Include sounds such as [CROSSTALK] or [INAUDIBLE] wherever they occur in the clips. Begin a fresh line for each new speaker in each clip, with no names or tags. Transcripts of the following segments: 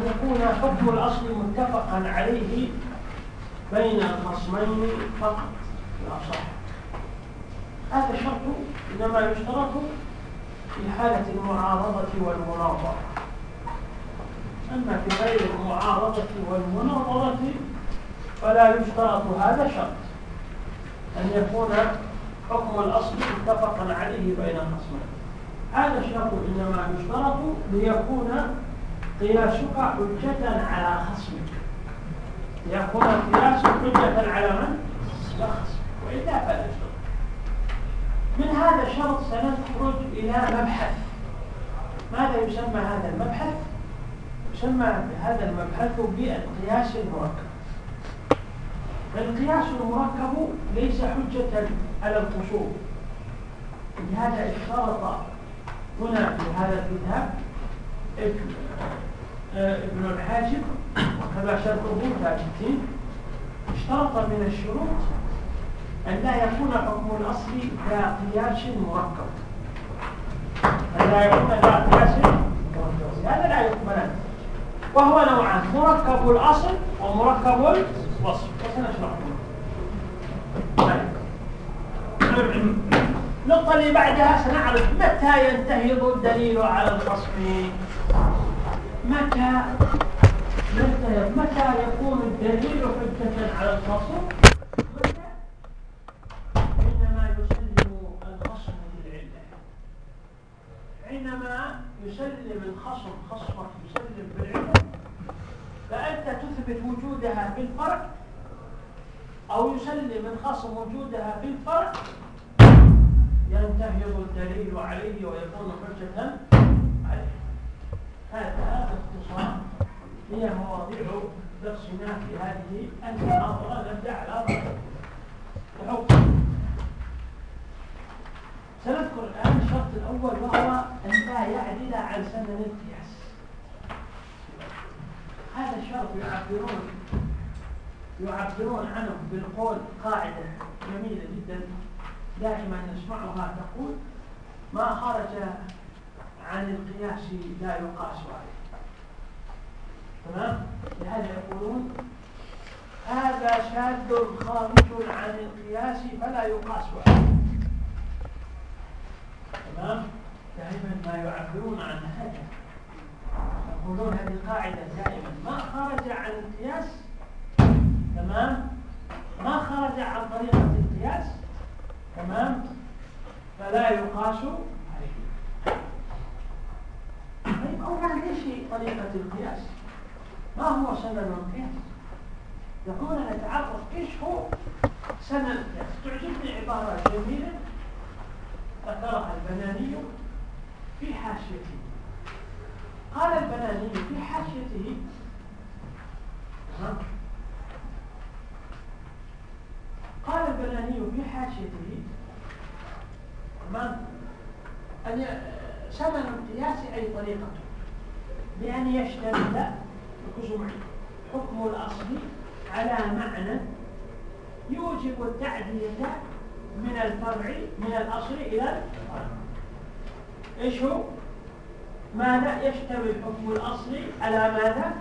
أن يكون حكم الأصل متفقا عليه بين الخصمين فقط. لا صح. هذا الشرط إنما يشترط في حالة المعارضة والمناظرة. أما في غير المعارضة والمناظرة فلا يشترط هذا الشرط أن يكون حكم الأصل متفقا عليه بين الخصمين. هذا الشرط إنما يشترط ليكون قياسك حجة على خصمك. ليكون القياس حجة على من؟ لا خصم وإلا فلا من هذا الشرط سنخرج إلى مبحث. ماذا يسمى هذا المبحث؟ يسمى هذا المبحث بالقياس المركب فالقياس المركب ليس حجة على الخصوم لهذا اشترط هنا في هذا الكتاب. ابن الحاجب وكما شرطه ثابتين اشترط من الشروط أن لا يكون حكم الأصل كقياس مركب. أن لا يكون كقياس مركب. هذا لا يقبل وهو نوعان مركب الأصل ومركب الوصف. وسنشرحه. طيب. النقطة اللي بعدها سنعرف متى ينتهض الدليل على الخصم متى متى يكون الدليل حجة على الخصم حينما يسلم الخصم بالعلة حينما يسلم الخصم خصمك يسلم بالعلة فأنت تثبت وجودها في الفرق أو يسلم الخصم وجودها في الفرق ينتهض الدليل عليه ويكون حجة عليه. هذا باختصار هي مواضيع درسنا في هذه المحاضرة نبدأ على الحكم سنذكر الآن الشرط الأول وهو أن لا يعدل عن سنن القياس هذا الشرط يعبرون يعبرون عنه بالقول قاعدة جميلة جدا دائما نسمعها تقول ما خرج عن القياس لا يقاس عليه. تمام؟ لهذا يقولون هذا شاذ خارج عن القياس فلا يقاس عليه. تمام؟ دائما ما يعبرون عن هذا. يقولون هذه قاعدة دائما. ما خرج عن القياس؟ تمام؟ ما خرج عن طريقة القياس؟ تمام؟ فلا يقاس طيب أولا إيش طريقة القياس؟ ما هو سنن القياس؟ دعونا نتعرف إيش هو سنن القياس. تعجبني عبارة جميلة ذكرها البناني في حاشيته. قال البناني في حاشيته قال البناني في حاشيته تمام؟ أن ثمن القياس أي طريقته بأن يشتمل حكم الأصل على معنى يوجب التعدية من الفرع من الأصل إلى الفرع إيش هو؟ ماذا يشتمل حكم الأصل على ماذا؟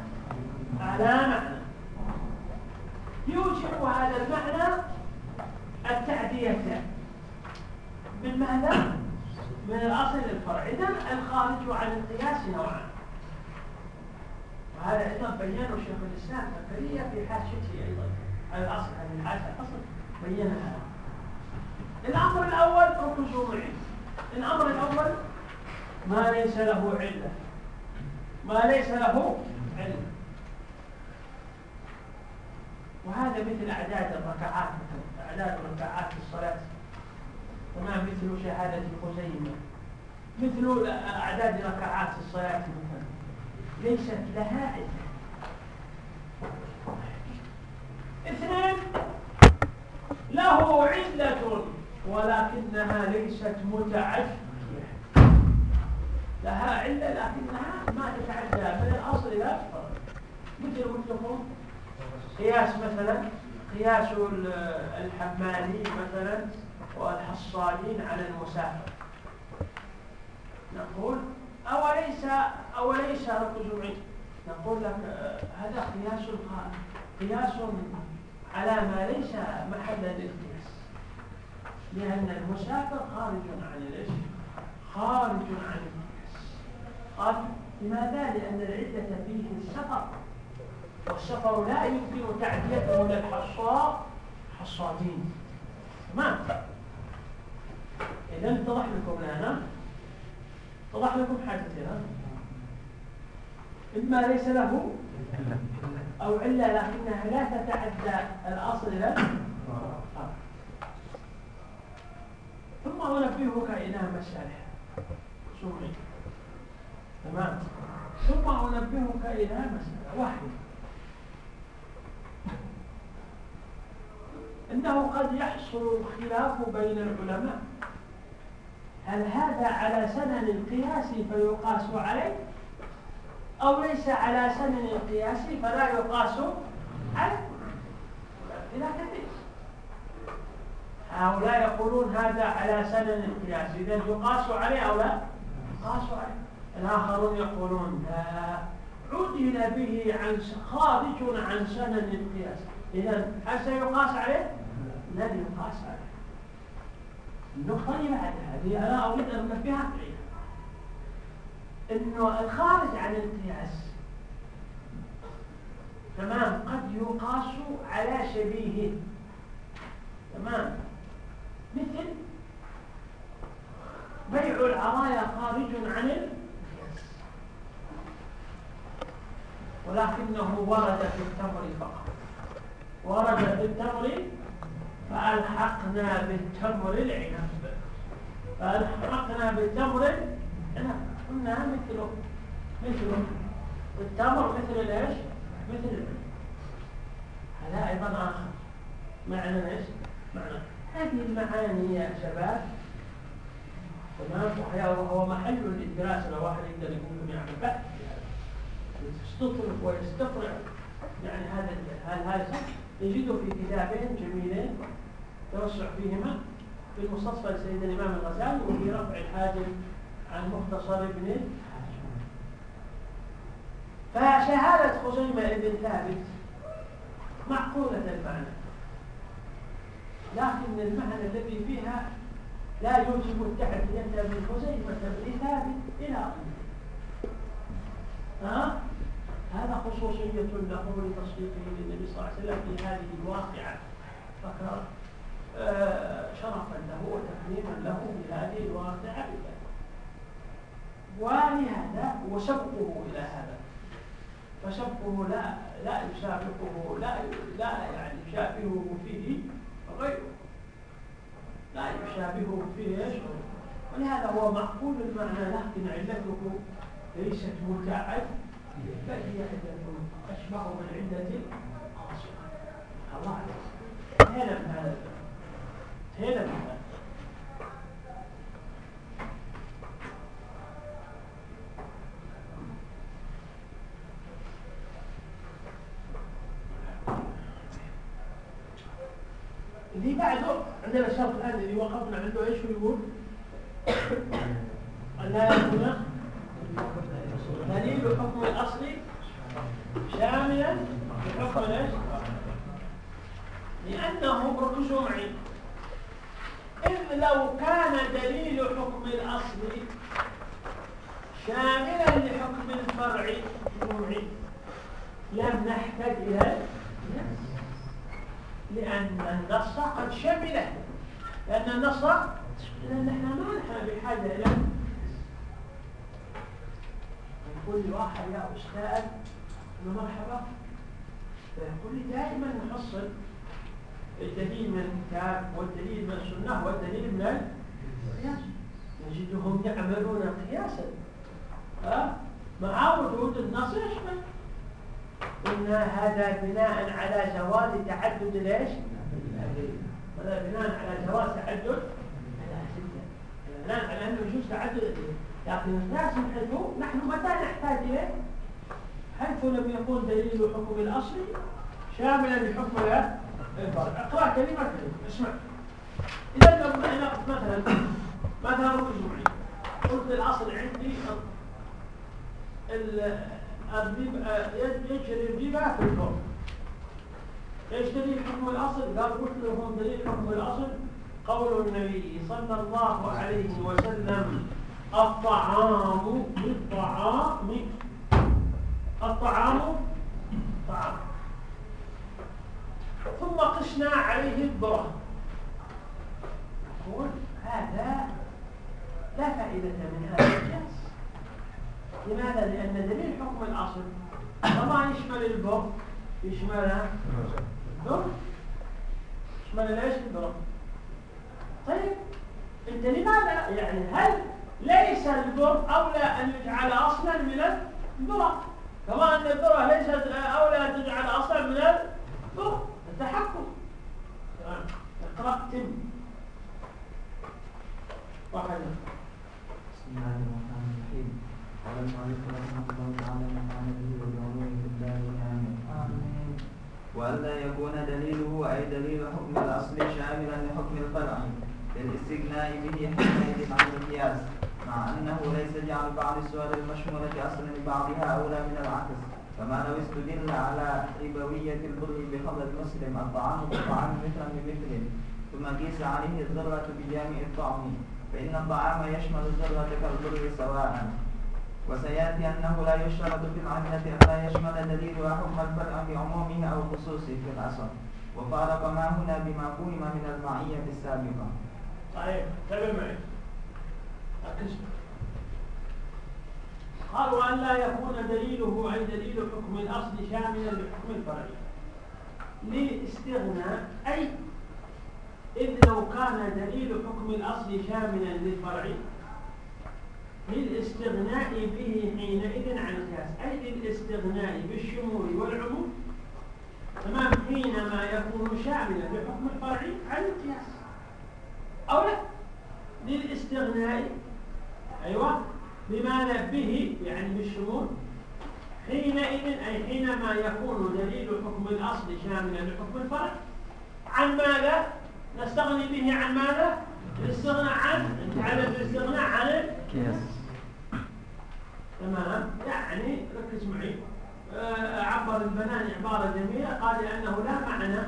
على معنى يوجب هذا المعنى التعدية من ماذا؟ من الأصل للفرع إذا الخارج عن القياس نوعان. وهذا أيضا بيانه شيخ الإسلام زكريا في حاشيته أيضا. على الأصل هذه الحاشية الأصل بينها. الأمر الأول ركزوا معي الأمر الأول ما ليس له علة. ما ليس له علة. وهذا مثل أعداد الركعات أعداد الركعات في الصلاة. تمام مثل شهادة خزيمة مثل أعداد ركعات الصلاة مثلا. ليست لها عدة اثنين له علة ولكنها ليست متعدية لها علة لكنها ما تتعدى من الأصل إلى الفرق مثل مثلكم. قياس مثلا. قياس الحمالين مثلا. والحصالين على المسافر. نقول أوليس أوليس ركز نقول لك هذا قياس قياس على ما ليس محل للقياس لأن المسافر خارج عن الايش؟ خارج عن القياس قال لماذا؟ لأن العدة فيه السفر والسفر لا يمكن تعديته للحصار حصادين تمام؟ إذا اتضح لكم الآن اتضح لكم حاجتين إما ليس له أو علة لكنها لا تتعدى الأصل إلى ثم أنبهك إلى مسألة سمعي تمام. ثم أنبهك إلى مسألة واحدة إنه قد يحصل الخلاف بين العلماء. هل هذا على سنن القياس فيقاس عليه؟ أو ليس على سنن القياس فلا يقاس عليه؟ إلى كثير. هؤلاء يقولون هذا على سنن القياس. إذا يقاس عليه أو لا؟ يقاس عليه. الآخرون يقولون لا. عدل به عن خارج عن سنن القياس. إذا هل سيقاس عليه؟ لن يقاس عليه. النقطة اللي بعدها. هذه أنا أريد أن أنبهك إنه الخارج عن القياس تمام. قد يقاس على شبيهه. تمام. مثل بيع العرايا خارج عن القياس ولكنه ورد في التمر فقط. ورد في التمر فألحقنا بالتمر العنب. فألحقنا بالتمر العنب. قلنا مثله مثله. التمر مثل الايش؟ مثل العنب. هذا أيضا آخر. معنى إيش؟ معنى. هذه المعاني يا شباب. تمام؟ وهو محل للدراسة. لو واحد يقدر يقول يعني بحث يستطرق ويستقرع يعني هذا هذا صح؟ يجده في كتابين جميلين توسع فيهما. في المستصفى لسيد الإمام الغزالي وفي رفع الحاجب عن مختصر ابن فشهادة خزيمة ابن ثابت معقولة المعنى. لكن المعنى الذي فيها لا يوجب التعدية من خزيمة بن ثابت إلى آخره. ها؟ هذا خصوصية له لتصديقه للنبي صلى الله عليه وسلم في هذه الواقعة. فكر آه، شرفا له وتكريما له في هذه الواقعة. ولهذا وسبقه إلى هذا. فسبقه لا لا يسابقه لا لا يعني يشابهه فيه غيره. لا يشابهه فيه إيش؟ ولهذا هو معقول المعنى لكن علته ليست متعد بل هي عدة أشبه من عدة الله هنا هذا هنا هذا اللي بعده عندنا الشرط الآن اللي وقفنا عنده إيش يقول؟ [COUGHS] لا يكون دليل حكم الأصل شاملا لحكم إيش؟ لأنه ركزوا معي إذ لو كان دليل حكم الأصل شاملا لحكم الفرع لم نحتاج إلى لأن النص قد شمله لأن النص لأن إحنا ما نحن بحاجة إلى يقول لي واحد يا أستاذ مرحبا فيقول لي دائما نحصل الدليل من الكتاب والدليل من السنة والدليل من القياس نجدهم يعملون قياسا ها مع وجود النص يشمل قلنا هذا بناء على جواز تعدد ليش؟ هذا بناء على جواز تعدد بناء على انه يجوز تعدد لكن الناس حيث نحن متى نحتاج اليه؟ حيث لم يكن دليل الحكم الاصلي شاملا لحكم الفرع اقرا كلمه كلمه اسمع اذا لو مثلا مثلا ركز معي قلت الاصل عندي الربا يجري الربا في الفرع إيش دليل حكم الاصل؟ قال قلت لهم دليل حكم الاصل قول النبي صلى الله عليه وسلم الطعام بالطعام الطعام طعام. ثم قسنا عليه الذرة نقول هذا لا فائدة من هذا الجنس. لماذا؟ لأن دليل حكم الأصل. وما يشمل البر يشمل الذر يشمل ليش الذر طيب انت لماذا يعني هل ليس الذر اولى ان يجعل أصلا من الذره كما ان الذره ليست اولى ان تجعل أصلا من الذر التحكم اقرا تم واحد
بسم الله الرحمن الرحيم قال المؤلف رحمه الله تعالى ونفعنا به وبعلومه في الدارين امين والا يكون دليله اي دليل حكم الاصل شاملا لحكم الفرع للاستغناء به حينئذ عن القياس مع أنه ليس جعل بعض السور المشمولة أصلا لبعضها أولى من العكس كما لو استدل على عبوية البر بخبر المسلم الطعام بالطعام مثلا بمثل قيس عليه الذرة بجامع الطعم فإن الطعام يشمل الذرة كالبر سواء. وسيأتي أنه لا يشترط في العملة أن لا يشمل دليل حكم الفرع بعمومه أو خصوصه في الأصل. وفارق ما هنا بما فهم من المعية السابقة.
طيب تابع معي قال وأن لا يكون دليله أي دليل حكم الأصل شاملا لحكم الفرع. للاستغناء أي إذ لو كان دليل حكم الأصل شاملا للفرع للاستغناء به حينئذ عن القياس أي للاستغناء بالشمول والعموم تمام حينما يكون شاملا لحكم الفرع عن القياس أو لا للاستغناء أيوة بما به يعني بالشمول حينئذ أي حينما يكون دليل حكم الأصل شاملا لحكم الفرع عن ماذا؟ نستغني به عن ماذا؟ الاستغناء عن على الاستغناء عن القياس تمام؟ يعني ركز معي. آه، عبر البنان عبارة جميلة. قال لأنه لا معنى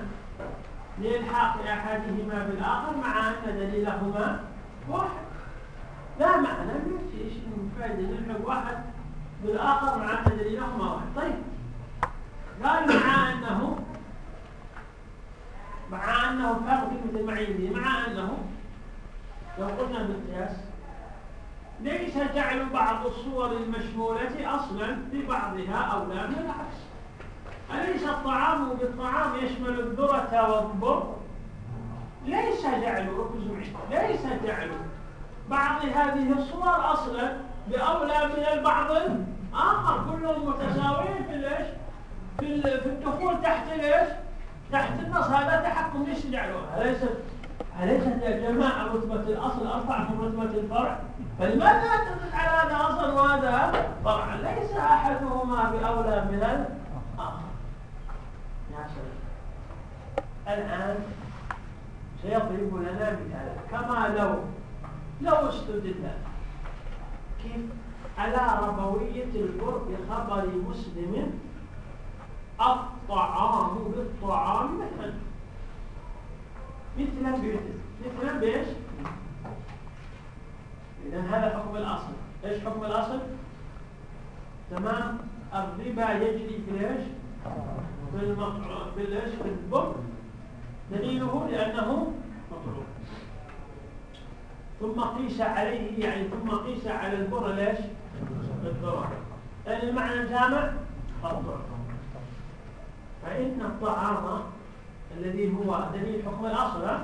لإلحاق أحدهما بالآخر مع أن دليلهما واحد. لا معنى ما فيش فائدة نلحق واحد بالآخر مع أن دليلهما واحد. طيب. قال مع أنه أنه فرق كلمة المعين. مع أنه لو قلنا بالقياس ليس جعل بعض الصور المشمولة أصلا ببعضها أولى من العكس. أليس الطعام بالطعام يشمل الذرة والبر ليس جعل ركزوا ليس جعل بعض هذه الصور أصلا بأولى من البعض الآخر. كلهم متساويين في ليش في في الدخول تحت ليش تحت النص هذا تحكم ليش جعلوه أليست جماعة رتبة الأصل أرفع من رتبة الفرع؟ فلماذا تدل على هذا أصل وهذا فرع ليس أحدهما بأولى من الآخر يا سلام الآن سيضرب لنا مثالا كما لو لو استدل كيف على ربوية البر بخبر مسلم الطعام بالطعام مثلا مثلا مثلا بايش؟ إذا هذا حكم الأصل. إيش حكم الأصل؟ تمام. الربا يجري في إيش؟ في المطعوم في إيش؟ في البر. دليله لأنه مطعوم ثم قيس عليه يعني ثم قيس على البر ليش؟ الذرة لأن المعنى الجامع؟ الضعف فإن الطعام الذي هو دليل حكم الأصل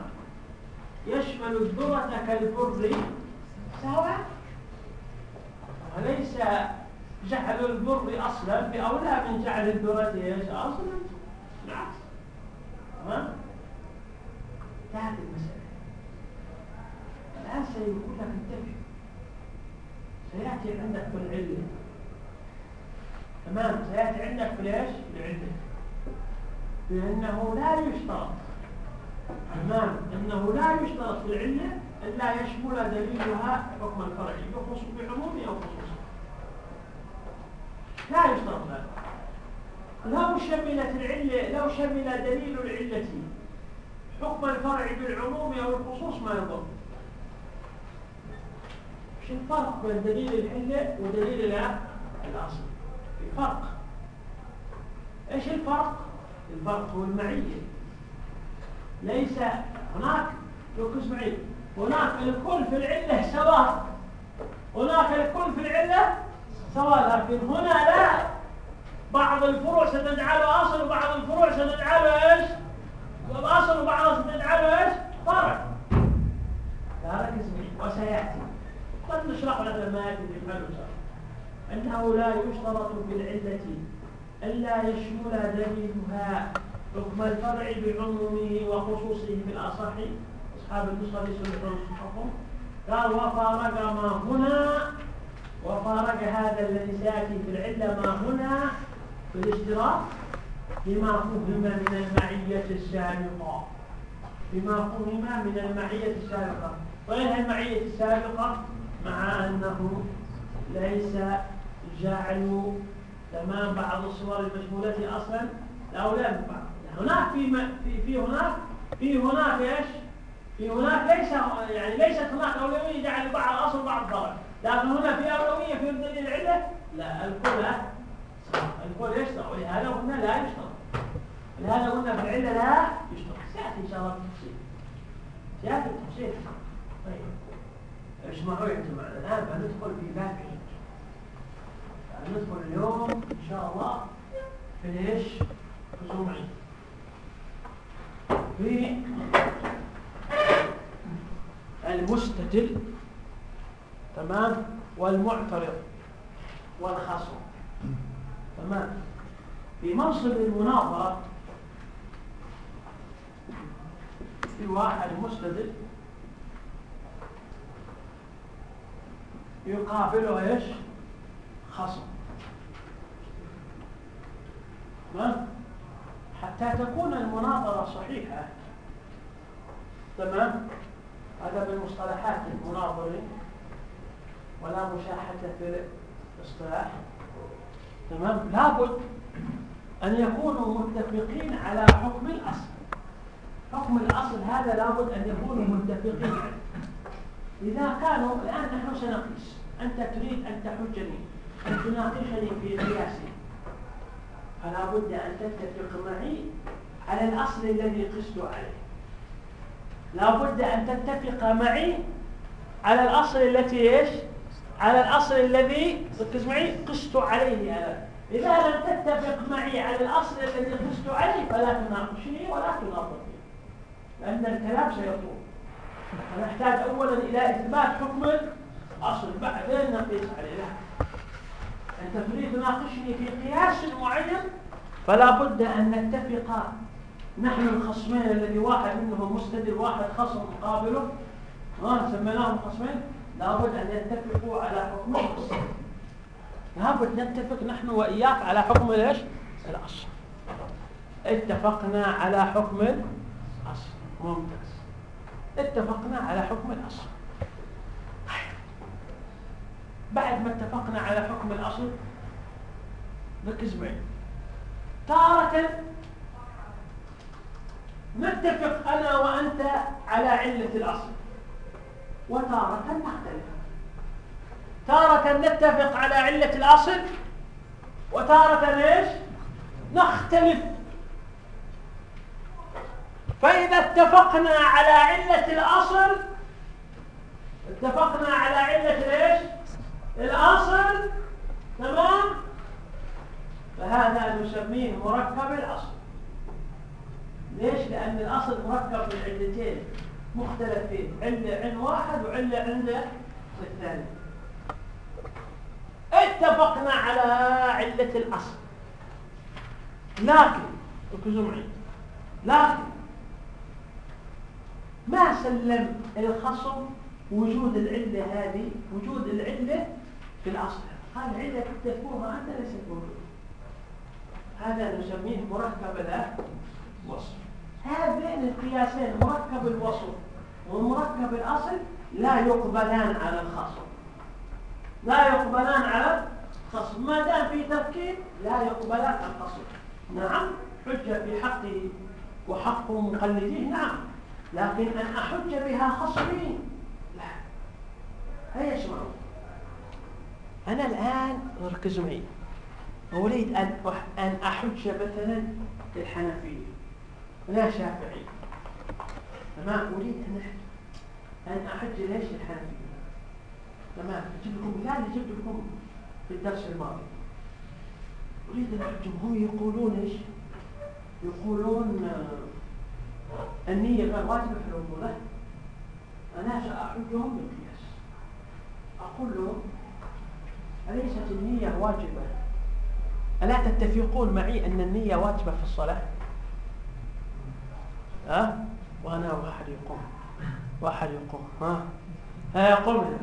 يشمل الذرة كالبر سواء؟ وليس جعل البر أصلا بأولى من جعل الذرة إيش؟ أصلا. بالعكس. تمام؟ انتهت المسألة. الآن سيقول لك انتبه. سيأتي عندك في العلة تمام؟ سيأتي عندك في ليش؟ العلة بأنه لا يشترط. تمام؟ أنه لا يشترط في العلة إلا يشمل دليلها حكم الفرع يخص بعمومه أو خصوصه. لا يشترط ذلك. لو شملت العلة لو شمل دليل العلة حكم الفرع بالعموم أو الخصوص ما يضر. إيش الفرق بين دليل العلة ودليل الأصل. في فرق إيش الفرق؟ الفرق هو المعية. ليس هناك معي. هناك الكل في العلة سواء. هناك الكل في العلة سواء لكن هنا لا. بعض الفروع ستجعله أصل وبعض الفروع ستجعله إيش؟ الأصل وبعض ستجعله إيش؟ فرع. ركز معي وسيأتي. قد نشرح لك لما يأتي في حلو أنه لا يشترط في العلة ألا يشمل دليلها حكم الفرع بعمومه وخصوصه بالأصح أصحاب النسخة يصلحون الحكم قال وفارق ما هنا وفارق هذا الذي سيأتي في العلة ما هنا في الاشتراك بما فهم من المعية السابقة. بما فهم من المعية السابقة. وين المعية السابقة؟ مع أنه ليس جعل تمام بعض الصور المشمولة أصلا؟ لا لا ينفع هناك في في في هناك؟ في هناك إيش؟ في هناك ليس يعني ليست هناك أولوية جعل بعض أصل بعض فرع لكن هنا في أولوية في دليل العلة؟ لا الكل الكل يشتغل ولهذا قلنا لا يشتغل. لهذا قلنا في العلة لا يشتغل. سيأتي إن شاء الله التفصيل. سيأتي التفصيل. طيب. اسمعوا يا جماعة. الآن بندخل في باب ندخل اليوم إن شاء الله في ليش خصومعي في المستدل تمام؟ والمعترض والخصم. تمام؟ في منصب المناظرة في واحد مستدل يقابله إيش؟ خصم تمام؟ حتى تكون المناظرة صحيحة. تمام؟ هذا من مصطلحات المناظرين ولا مشاحة في الاصطلاح. تمام؟ لابد أن يكونوا متفقين على حكم الأصل. حكم الأصل هذا لابد أن يكونوا متفقين إذا كانوا الآن نحن سنقيس. أنت تريد أن تحجني تناقشني في قياسي فلا بد أن تتفق معي على الأصل الذي قست عليه. لا بد أن تتفق معي على الأصل التي إيش؟ على الأصل الذي ركز معي قست عليه أنا. إذا لم تتفق معي على الأصل الذي قست عليه فلا تناقشني ولا تناظرني لأن الكلام سيطول. فنحتاج أولا إلى إثبات حكم الأصل. بعدين نقيس عليه. أنت تريد تناقشني في قياس معين فلا بد أن نتفق نحن الخصمين الذي واحد منهم مستدل واحد خصم مقابله. ها سميناهم خصمين؟ لابد أن يتفقوا على حكم الأصل. لابد نتفق نحن وإياك على حكم إيش؟ الأصل. اتفقنا على حكم الأصل. ممتاز. اتفقنا على حكم الأصل. بعد ما اتفقنا على حكم الأصل ركز معي. تارة نتفق أنا وأنت على علة الأصل وتارة نختلف تارة نتفق على علة الأصل وتارة ليش نختلف. فإذا اتفقنا على علة الأصل الأصل تمام؟ فهذا نسميه مركب الأصل. ليش؟ لأن الأصل مركب من علتين مختلفين علة عن واحد وعلة عند الثاني. اتفقنا على علة الأصل. لكن ركزوا معي لكن ما سلم الخصم وجود العلة هذه؟ وجود العلة في الأصل. قال العلة تكتبوها أنت ليست موجودة هذا نسميه مركب الوصف هذين القياسين مركب الوصف ومركب الأصل لا يقبلان على الخصم. لا يقبلان على الخصم. ما دام في تركيب لا يقبلان على الخصم. نعم حجة في حقه وحق مقلديه نعم. لكن أن أحج بها خصمي لا. هيا اسمعوا. أنا الآن ركزوا معي أريد أن أن أحج مثلا الحنفية لا شافعي تمام أريد أن أن أحج ليش الحنفية؟ تمام أجيب لكم مثال جبت لكم في الدرس الماضي. أريد أن أحجهم هم يقولون إيش؟ يقولون آه، النية غير واجبة في الوضوء. أنا سأحجهم بالقياس. أقول لهم أليست النية واجبة؟ ألا تتفقون معي أن النية واجبة في الصلاة؟ ها؟ وأنا واحد يقوم. واحد يقوم. ها؟ ها يقوم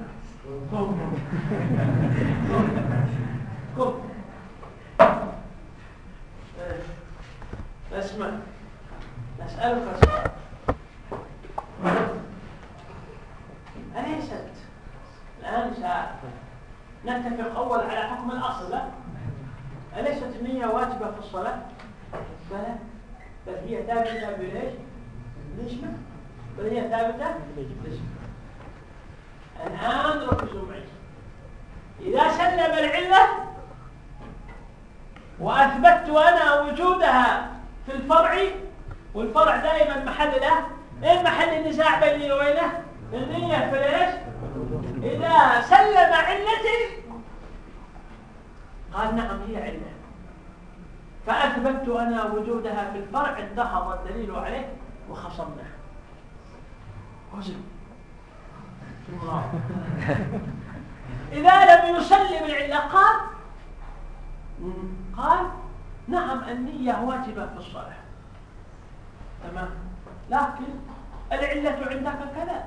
قم. قم. اسمع. نسألك سؤال. أليست الآن نتفق أول على حكم الأصل لا؟ أليست النية واجبة في الصلاة؟ بلى بل هي ثابتة بليش؟ نجمة بل هي ثابتة نجمة الآن ركزوا معي إذا سلم العلة وأثبتت أنا وجودها في الفرع والفرع دائما محل له إيه محل النزاع بيني وبينه؟ النية في ليش؟ إذا سلم علتي قال نعم هي علة فأثبتت أنا وجودها في الفرع انتهض الدليل عليه وخصمناه. وزن. [LAUGHS] إذا لم يسلم العلة قال قال نعم النية واجبة في الصلاة. تمام. لكن العلة عندك كذا.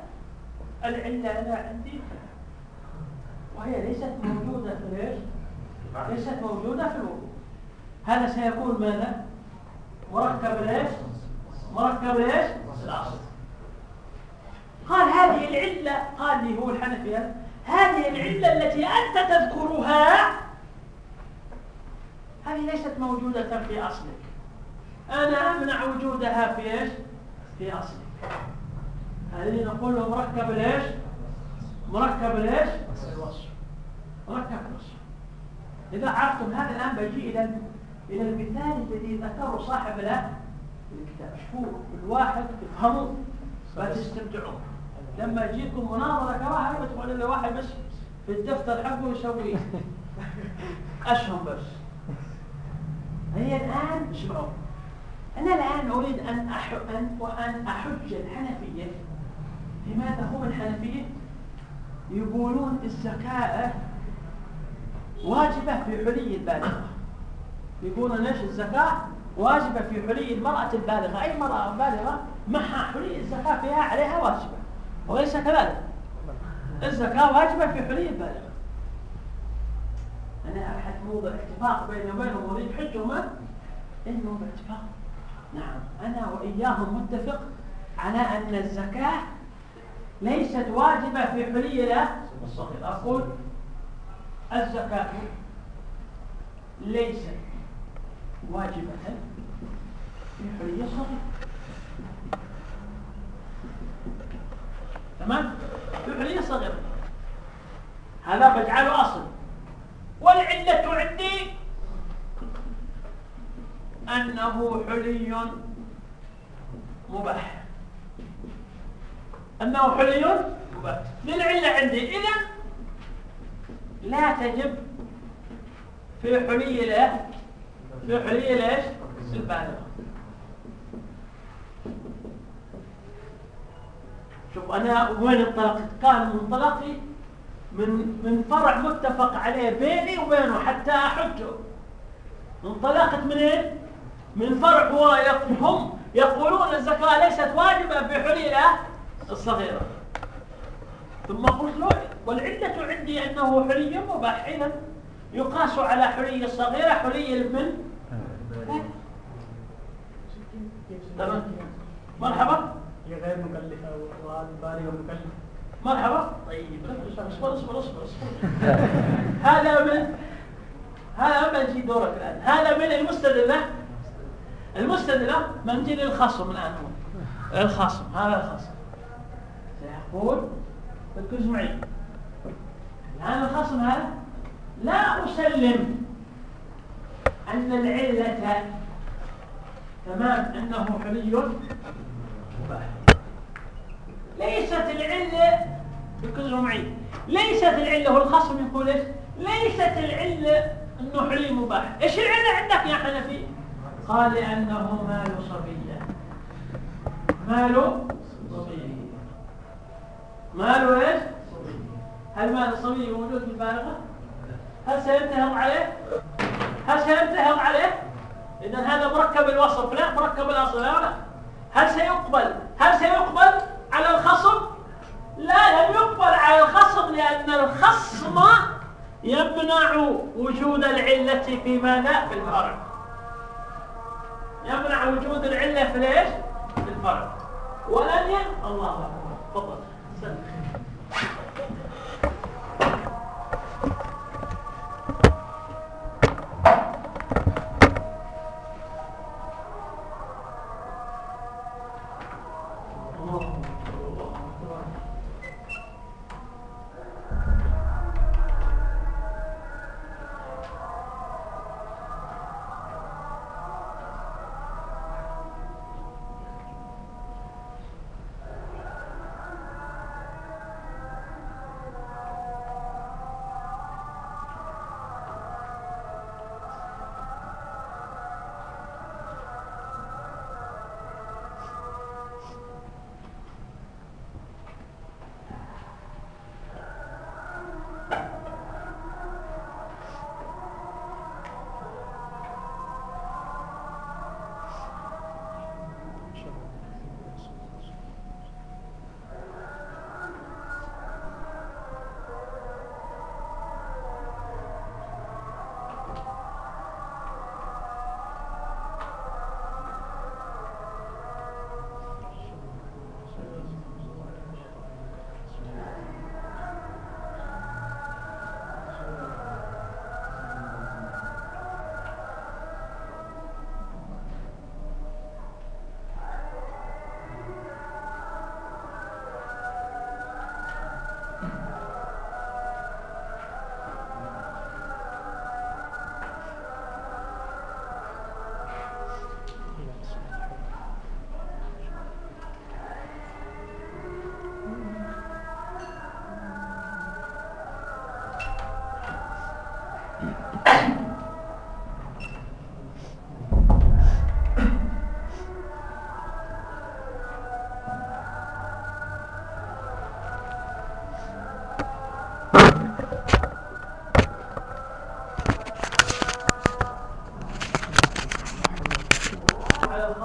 العلة أنا عندي. كذا وهي ليست موجودة في ليش؟ ليست موجودة في الوضوء هذا سيكون ماذا؟ مركب ليش؟ مركب ليش؟ الأصل قال هذه العلة قال لي هو الحنفي هذه العلة التي أنت تذكرها هذه ليست موجودة في أصلك أنا أمنع وجودها في إيش؟ في أصلك هذه نقول له مركب ليش؟ مركب ليش؟ الوصف مركب الوصف إذا عرفتم هذا الآن بيجي إلى إلى المثال الذي ذكره صاحب الكتاب. شوفوا الواحد تفهموا فتستمتعون لما يجيكم مناظرة كراهة بتقول إلا واحد بس في الدفتر حقه يسوي [LAUGHS] أسهم بس. هي الآن اسمعوا أنا الآن أريد أن أحج الحنفية. لماذا هم الحنفية؟ يقولون الزكاة واجبة في حلي البالغة. يقولون ليش الزكاة واجبة في حلي المرأة البالغة؟ أي مرأة بالغة معها حلي الزكاة فيها عليها واجبة وليس كذلك؟ الزكاة واجبة في حلي البالغة. أنا أبحث موضع اتفاق بيني وبينهم أريد حجهم. إنه باتفاق نعم أنا وإياهم متفق على أن الزكاة ليست واجبة في حلي الصغير أقول الزكاة ليست واجبة في حلي الصغير. تمام؟ في حلي الصغير. هذا بجعله أصل. والعلة عندي أنه حلي مباح. أنه حلي للعلة عندي. إذا لا تجب في حلي له في حلي ليش؟ البالغ شوف أنا وين انطلقت كان منطلقي من من فرع متفق عليه بيني وبينه حتى أحجه. انطلقت من إيه؟ من فرع هو هم يقولون الزكاة ليست واجبة في حليلة الصغيرة ثم قلت له والعلة عندي أنه حلي مباح إذا يقاس على حلي الصغيرة حلي الابن تمام. مرحبا.
هي غير مكلفة وهذا بالغ مكلف
مرحبا. طيب. اصبر اصبر اصبر اصبر. هذا من هذا ما يجي دورك الآن. هذا من المستدلة المستدلة من نجي للخصم الآن هو. الخصم هذا الخصم. سيقول ركز معي الآن الخصم هذا لا أسلم أن العلة تمام أنه حلي مباح. ليست العلة ركزوا معي ليست العلة هو الخصم يقول إيش؟ ليست العلة أنه حلي مباح. إيش العلة عندك يا حنفي؟ قال لأنه مال صبية. مال صبية. مال إيش؟ هل مال الصبي موجود في البالغة هل سينتهض عليه؟ هل سينتهض عليه؟ اذا هذا مركب الوصف لا مركب الأصل لا لا. هل سيقبل؟ هل سيقبل على الخصم؟ لا لم يقبل على الخصم لأن الخصم يمنع وجود العلة في ماذا؟ في الفرع. يمنع وجود العلة في ليش؟ في الفرع. ولم ين... الله. أكبر تفضل. So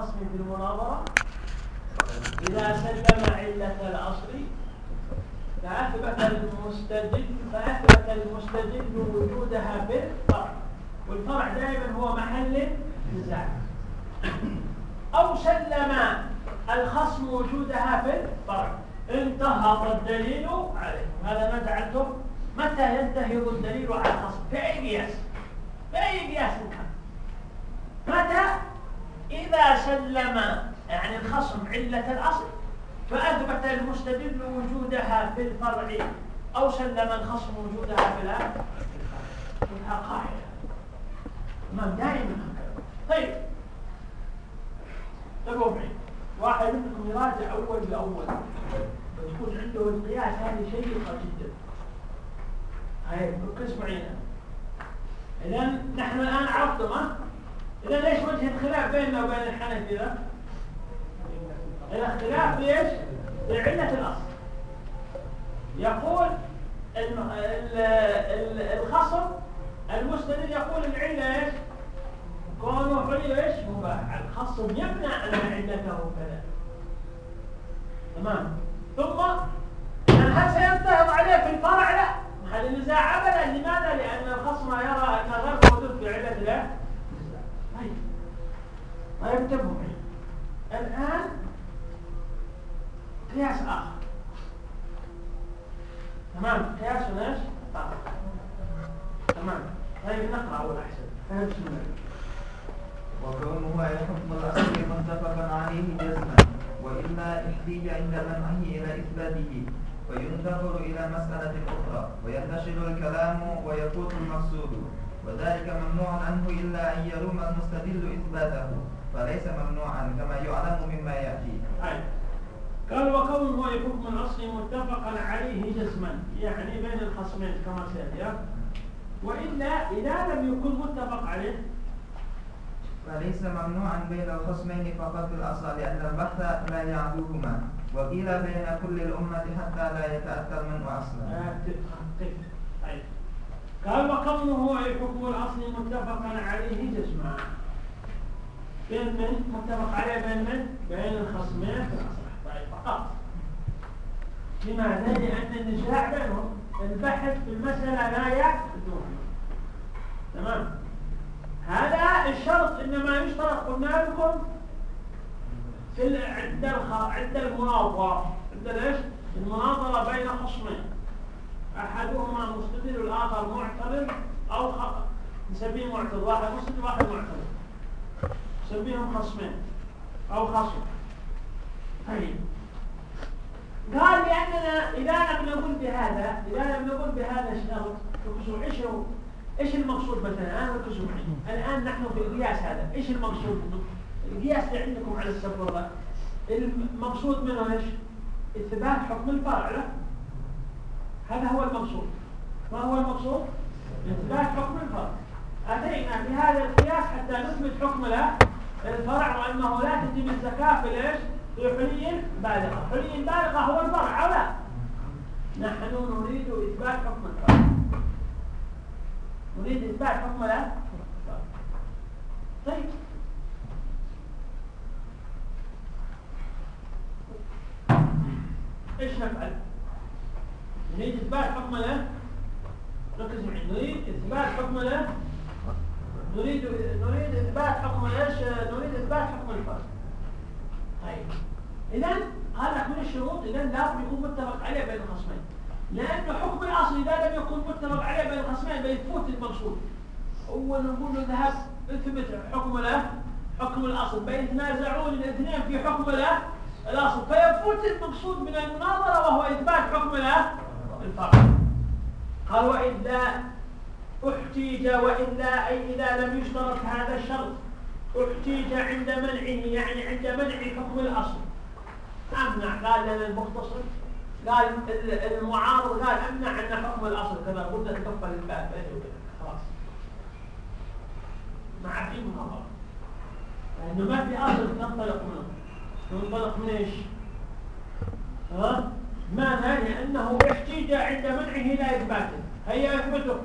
الخصم في المناظرة إذا سلم علة الأصل فأثبت المستدل فأثبت المستدل وجودها بالفرع. والفرع دائما هو محل نزاع أو سلم الخصم وجودها بالفرع. انتهض الدليل عليه. هذا ما جعلتم متى ينتهض الدليل على الخصم؟ بأي قياس؟ بأي قياس؟ متى؟ إذا سلم يعني الخصم علة الأصل فأثبت المستدل وجودها في الفرع أو سلم الخصم وجودها في إنها قاعدة. ما دائما هكذا. طيب. طيب، تقوم معي واحد منكم يراجع أول بأول. بتكون عنده القياس هذه شيقة جدا طيب، هاي ركز معي إذا نحن الآن عرفتم ها الاختلاف ليش بعلة الأصل. يقول الخصم المستند يقول العلة إيش؟ كونه حلي إيش؟ مباح الخصم يمنع أن علته كذا. تمام؟ ثم هل سينتهض عليه في الفرع؟ لا. محل النزاع ابدا؟ لماذا؟ لأن الخصم يرى أن غير موجود في علة له طيب انتبهوا الآن قياس آخر. تمام قياس إيش؟ آخر. تمام. طيب نقرأ أول أحسن. فهم بسم الله.
وكونه حكم الأصل متفقا عليه جزما وإلا احتيج عند منعه إلى إثباته فينتقل إلى مسألة أخرى وينتشر الكلام ويفوت المقصود وذلك ممنوع عنه إلا أن يروم المستدل إثباته. فليس ممنوعا كما يعلم مما يأتي.
قال وكونه حكم الأصل متفقا عليه جسما يعني بين الخصمين كما سيأتي. وإلا إذا لم يكن متفق عليه.
فليس ممنوعا بين الخصمين فقط في الأصل لأن البحث لا يعدوهما. وقيل بين كل الأمة حتى لا يتأتى المنع أصلا.
طيب. قال وكونه حكم الأصل متفقا عليه جسما. بين من؟ متفق عليه بين من؟ بين الخصمين في الأصل طيب فقط. لماذا؟ لأن النزاع بينهم. البحث في المسألة لا يعدوهما تمام؟ هذا الشرط إنما يشترط قلنا لكم في عند عند المناظرة. عند إيش؟ المناظرة بين خصمين. أحدهما مستدل والاخر معترض أو خ... نسميه معترض. واحد مستدل واحد معترض. نسميهم خصمين. أو خصم. طيب. قال لاننا إذا لم نقول بهذا إذا لم نقول بهذا الشرط إيش هو؟ إيش المقصود مثلا؟ ركزوا معي الآن نحن في القياس هذا. إيش المقصود؟ القياس اللي عندكم على السبوره المقصود منه إيش؟ إثبات حكم الفرع لا هذا هو المقصود. ما هو المقصود؟ إثبات حكم الفرع أتينا بهذا القياس حتى نثبت حكم له. الفرع وانه لا تتم الزكاة في إيش في حلي بالغة. حلي البالغه هو الفرع أو لا؟ نحن نريد إثبات حكم الفرع. نريد إثبات حكم لا؟ طيب. إيش نفعل؟ نريد إثبات حكم لا؟ ركز معي نريد إثبات حكم لا؟ نريد نريد إثبات حكم إيش؟ نريد إثبات حكم الفرد. طيب. إذا هذا من الشروط إذا لازم يكون متفق عليه بين الخصمين. لأن حكم الأصل إذا لم يكن متفق عليه بين الخصمين بيفوت المقصود. أول نقول له ذهب اثبت حكم له حكم الأصل. بيتنازعون الاثنين في حكم له الأصل. فيفوت المقصود من المناظرة وهو إثبات حكم له الفرق قال وإذا أحتيج وإلا أي إذا لم يشترط هذا الشرط أحتيج عند منعه يعني عند منع حكم الأصل أمنع قال لنا المختصر قال المعارض قال أمنع أن حكم الأصل كذا قلت تكفل الباب خلاص مع في مناظره لأنه ما في أصل تنطلق منه تنطلق من إيش؟ ها؟ ماذا؟ لأنه أحتيج عند منعه لا إثباته هيا أثبته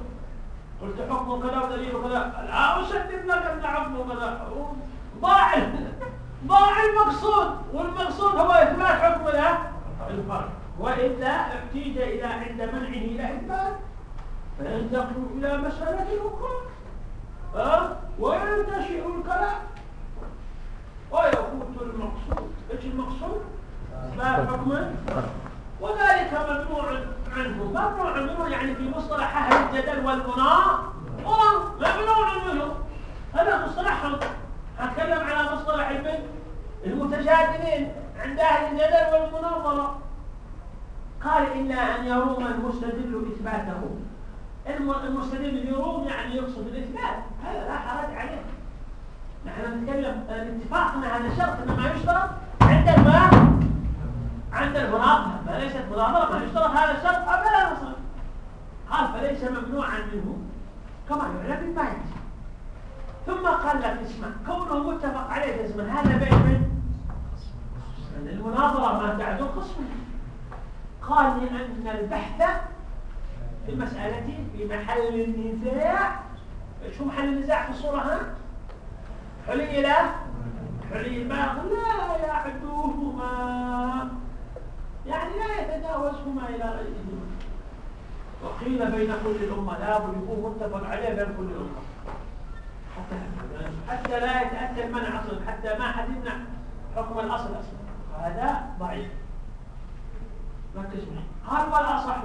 قلت حكم كذا ودليل كذا. اسلم لك ان حكمه كذا. ضاع ضاع المقصود. والمقصود هو إثبات حكم له وإلا احتيج إلى عند منعه إلى إثبات. فينتقل إلى مسألة أخرى. أه؟ وينتشئ الكلام. ويفوت المقصود. إيش المقصود؟ إثبات حكم. وذلك ممنوع عنه ممنوع منه يعني في مصطلح أهل الجدل والمناظرة ممنوع منه. هذا مصطلحهم هتكلم على مصطلح البنت المتجادلين عند أهل الجدل والمناظرة قال إلا أن يروم المستدل إثباته. المستدل يروم يعني يقصد الإثبات. هذا لا حرج عليه. نحن نتكلم اتفاقنا هذا شرط إنما يشترط عند الماء عند المناظرة. ما ليست مناظرة ما يشترط هذا الشرط أبدا نصر قال فليس ممنوعا منه كما يعلم ما يأتي ثم قال لك اسمع كونه متفق عليه جزما هذا بين من المناظرة ما تعدو قسم قال لأن البحث في المسألة في محل النزاع. شو محل النزاع في الصورة ها؟ حلي لا حلي الماء لا يعدوهما. يعني لا يتجاوزهما إلى غيرهما وقيل بين كل الأمة لا يكون متفق عليه بين كل الأمة حتى لا يتأتى المنع أصلا. حتى ما حد يمنع حكم الأصل أصلا. هذا ضعيف. ركز معي. هل والأصح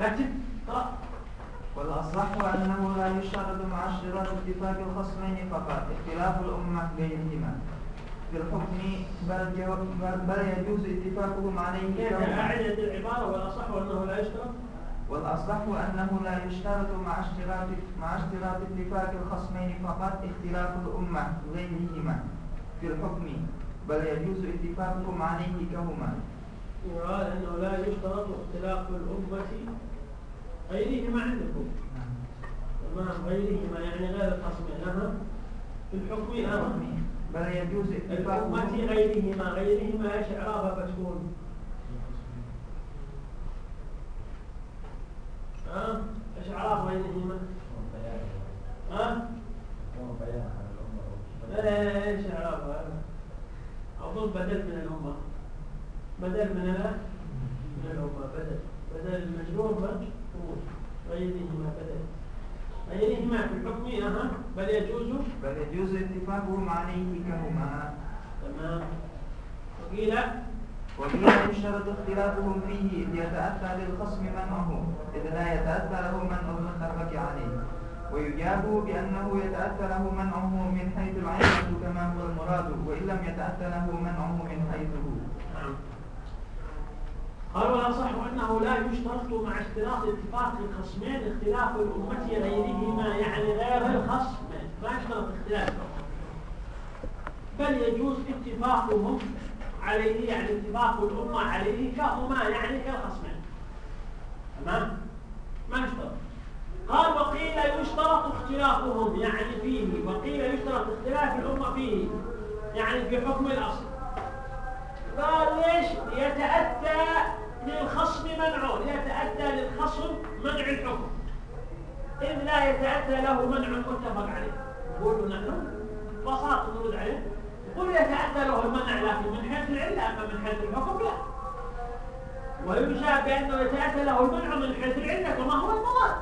لكن
والأصح أنه لا يشترط مع اشتراط اتفاق الخصمين فقط. اختلاف الأمة بينهما في الحكم بل, بل يجوز اتفاقهم عليه
كيف أعدت العبارة والأصح أنه لا يشترط؟
والأصح أنه لا يشترط مع اشتراط مع اشتراط اتفاق الخصمين فقط اختلاف الأمة غيرهما في الحكم بل يجوز اتفاقهم عليه كهما.
يقال أنه لا يشترط اختلاف الأمة غيرهما عندكم. تمام غيرهما يعني غير الخصمين. لها في الحكم أمامي
بل يجوز
اتفاق الأمة غيرهما غيرهما إيش إعرابها بتكون؟ ها؟ إيش إعراب غيرهما؟ ها؟ لا لا إيش إعرابها؟ أظن بدل من الأمة بدل من لا من الأمة بدل بدل المجرور مجرور غيرهما بدل غيرهما في الحكم أهم بل يجوز؟
بل يجوز اتفاقهم عليه كهما.
تمام. وقيل؟
وقيل يشترط اختلافهم فيه إذ يتأتى للخصم منعه إذ لا يتأتى له منع المتفق عليه. ويجاب بأنه يتأتى له منعه من حيث العلة كما هو المراد وإن لم يتأتى له منعه من حيث هو
قال والأصح أنه لا يشترط مع اشتراط اتفاق الخصمين اختلاف الأمة غيرهما يعني غير الخصم. ما يشترط اختلاف بل يجوز اتفاقهم عليه يعني اتفاق الأمة عليه كهما يعني كالخصمين تمام؟ ما يشترط. قال وقيل يشترط اختلافهم يعني فيه. وقيل يشترط اختلاف الأمة فيه يعني في حكم الأصل. قال ليش؟ يتأتى للخصم منعه يتأتى للخصم منع الحكم. إذ لا يتأتى له منع متفق عليه. يقولوا نحن بساطة نرد عليه. يقول يتأتى له المنع لكن من حيث العلة أما من حيث الحكم لا. ويشاء بأنه يتأتى له المنع من حيث العلة كما هو المراد.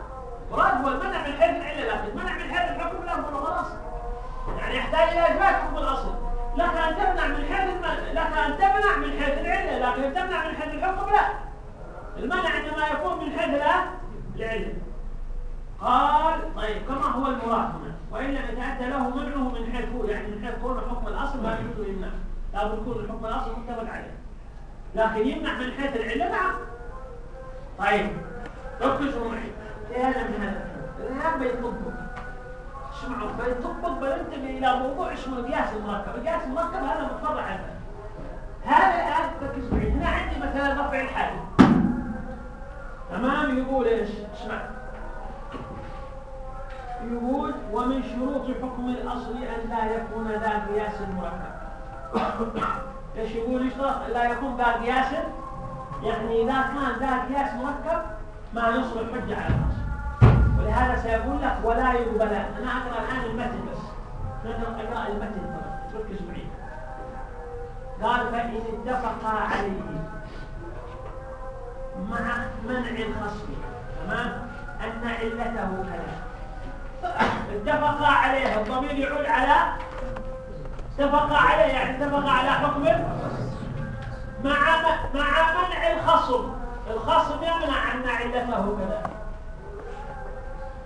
مراد هو المنع من حيث العلة لكن المنع من حيث الحكم لا هو خلاص يعني يحتاج إلى إثبات حكم الأصل. لك أن تمنع من حيث لك أن تمنع من لكن تمنع من حيث الحكم؟ لا. المنع عندما يكون من حيث العلة قال طيب كما هو المراد هنا وإن لم له منعه من حيث يعني من حيث كون حكم الأصل ما يجوز يمنع لابد يكون الحكم الأصل متفق عليه. لكن يمنع من حيث العلة نعم طيب ركزوا معي يا هذا من هذا؟ الآن بيطبق اسمعوا بيطبق بننتبه إلى موضوع اسمه القياس المركب. القياس المركب هذا متفرع عنه هذا الآن ركز معي هنا عندي مثلا رفع الحادث تمام؟ يقول إيش؟ اسمع. يقول ومن شروط حكم الأصل أن لا يكون ذا قياس مركب. إيش يقول؟ يشترط لا يكون ذا قياس. يعني إذا كان ذا قياس مركب ما يصبح حجة على الأصل. ولهذا سيقول لك ولا يقبل أنا أقرأ الآن المتن بس. نقرأ المتن فقط ركز معي. قال فإن اتفقا عليه. مع منع الخصم. تمام؟ أن علته كذا. اتفق عليه. الضمير يعود على اتفق عليه. يعني اتفق على حكم مع مع منع الخصم. الخصم يمنع أن علته كذا.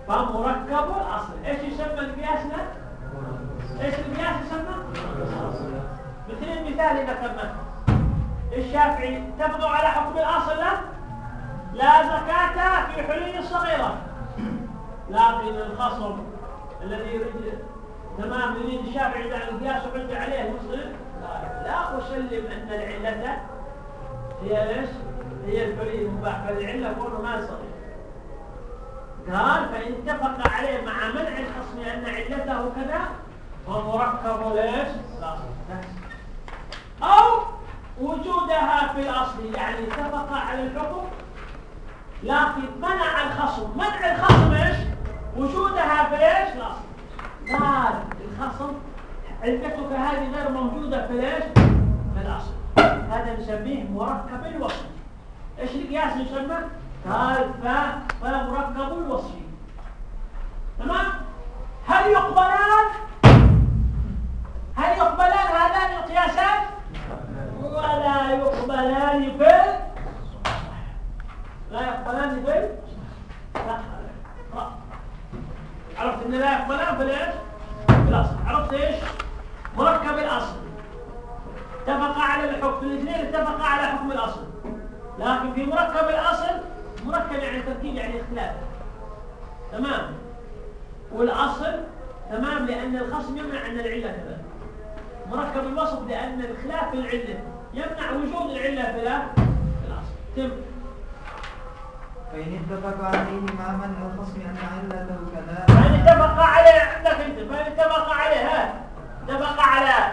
فمركب الأصل. إيش يسمى القياس إيش القياس يسمى؟ المثال اللي ذكرناه الشافعي تبدو على حكم الأصل؟ له لا زكاة في حلي الصغيرة. لكن الخصم الذي يريد تمام يريد الشافعي عن القياس وحج عليه المسلم لا لا أسلم أن العلة هي إيش؟ هي الحلي المباح. فالعلة كونه ما صغير. قال فإن اتفق عليه مع منع الخصم أن علته كذا فمركب ليش؟ أو وجودها في الأصل يعني اتفق على الحكم لكن منع الخصم. منع الخصم إيش؟ وجودها في إيش؟ الأصل لا الخصم. علتك هذه غير موجودة في إيش؟ في الأصل. هذا نسميه مركب الوصف إيش القياس يسمى؟ قال فمركب الوصف تمام؟ هل يقبلان؟ هل يقبلان هذان القياسات؟ ولا يقبلان في لا يقبلان في عرفت إن لا يقبلان في الإيش؟ في الأصل. عرفت إيش؟ مركب الأصل. اتفق على الحكم. الاثنين اتفق على حكم الأصل. لكن في مركب الأصل مركب يعني تركيب يعني اختلاف. تمام؟ والأصل تمام لأن الخصم يمنع أن العلة كذلك مركب الوصف لأن الخلاف في العلة. يمنع وجود العلة في الاصل تم.
فإن اتفق عليه مع من الخصم أن علته كذا.
فإن اتفق عليه عندك أنت فإن اتفق عليه ها اتفق على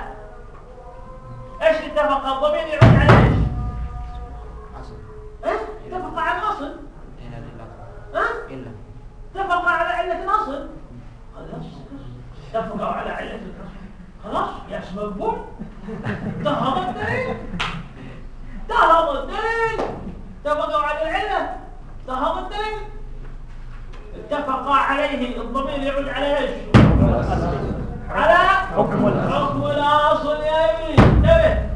إيش اتفق؟ الضمير يعود على إيش؟ أصل. إيه؟ اتفق على الأصل. ها؟ إلا. اتفق على علة الأصل. خلاص. اتفقوا على علة الأصل. خلاص يا اسم مقبول ذهب الدليل ذهب الدليل اتفقوا على العلة. ذهب الدليل اتفق عليه الضمير يعود على إيش؟ على حكم الأصل يا ابني انتبه.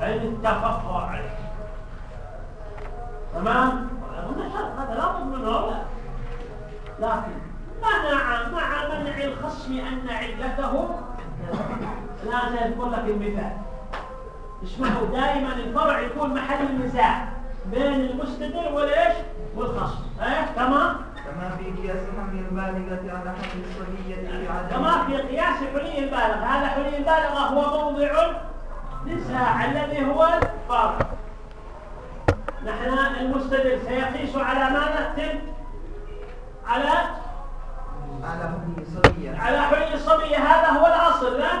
فإن اتفقوا عليه. تمام؟ قلنا شرط هذا لابد منه. لكن منع مع منع الخصم أن علته لا اذكر لك المثال. اسمعوا دائما الفرع يكون محل النزاع بين المستدل والإيش؟ والخصم. إيه؟ كما
كما في قياس حمل البالغة على حمل عدم
كما في قياس حلي البالغ هذا حلي البالغة هو موضع النزاع الذي هو الفرع. نحن المستدل سيقيس على ماذا؟ تم على
على حمل الصبية.
على حلي الصبية هذا هو الأصل لا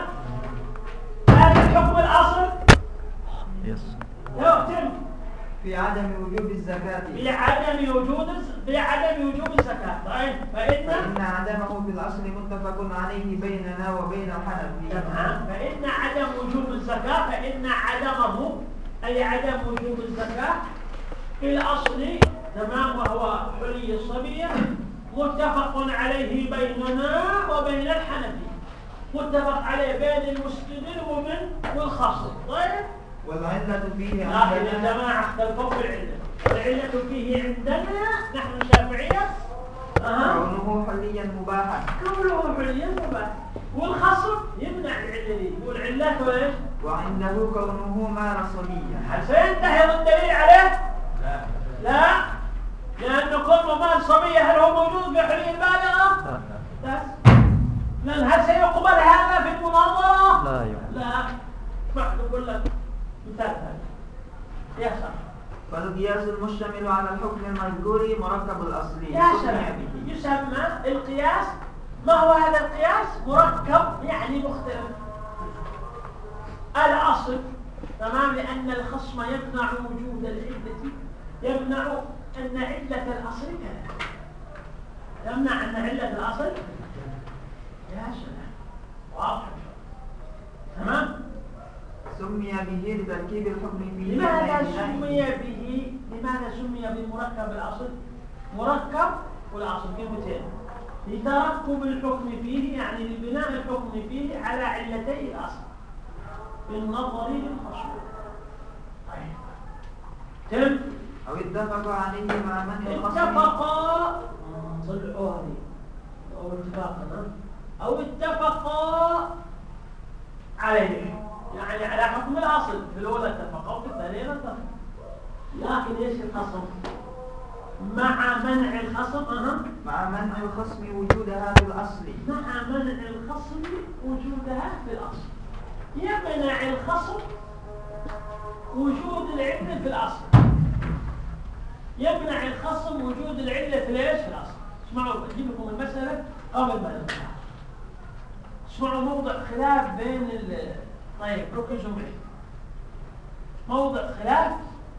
هذا الحكم الأصل؟
يس
تم
في عدم وجوب الزكاة.
بعدم وجود في عدم وجوب الزكاة. طيب فإن؟
فإن عدمه في الأصل متفق عليه بيننا وبين الحنفية.
تمام. فإن عدم وجوب الزكاة فإن عدمه أي عدم وجوب الزكاة في الأصل تمام وهو حلي الصبية متفق عليه بيننا وبين الحنفية متفق عليه بين المستدل ومن والخاص طيب؟
والعلة فيه
لكن
عندنا
الجماعة اختلفوا في العلة العلة فيه عندنا نحن الشافعية
كونه حليا مباحا.
كله حليا مباح والخصم يمنع العلة دي. يقول علته إيش؟
وعنده كونه صبيا
هل سينتهي الدليل عليه؟ لا. لا. لأنه كل مال صبية هل هو موجود في حلي البالغة؟ بس. لأن هل سيقبل هذا في المناظرة؟
لا يمكن.
لا. بعد أقول لك مثال يا سلام.
فالقياس المشتمل على الحكم المذكور مركب الأصلي.
يا سلام.
به.
يسمى القياس. ما هو هذا القياس؟ مركب يعني مختلف. الأصل. تمام؟ لأن الخصم يمنع وجود العلة. يمنع أن علة الأصل كذا. يمنع أن علة الأصل؟ يا سلام. واضح. تمام؟
سمي به لتركيب الحكم فيه
لماذا سمي. به؟ لماذا سمي بمركب الأصل؟ مركب والأصل كلمتين لتركب الحكم فيه يعني لبناء الحكم فيه على علتي الأصل. بالنظر للخصم طيب. تم
أو اتفق عليه مع من
اتفقا؟ طلعوا هذه أو اتفاقا أو اتفقا؟ عليه. يعني على حكم الأصل. في الأولى اتفقا وفي الثانية لم لكن إيش الخصم؟ مع منع الخصم أهم
مع منع الخصم وجودها في الأصل.
مع منع الخصم وجودها في الأصل. يمنع الخصم وجود العلة في الأصل. يمنع الخصم وجود العلة في ليش الأصل اسمعوا أجيب لكم المسألة قبل ما ننتهي اسمعوا موضع خلاف بين ال طيب ركزوا معي موضع خلاف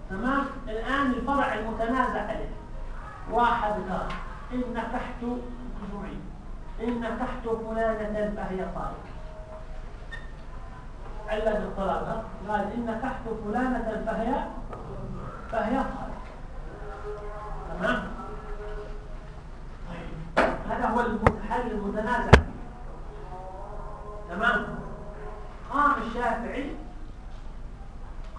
تمام؟ الآن الفرع المتنازع عليه واحد قال إن نكحت إن نكحت فلانة فهي طالق علة الطلاق قال إن نكحت فلانة فهي فهي طالق تمام طيب. هذا هو الحل المتنازع. تمام؟ قام الشافعي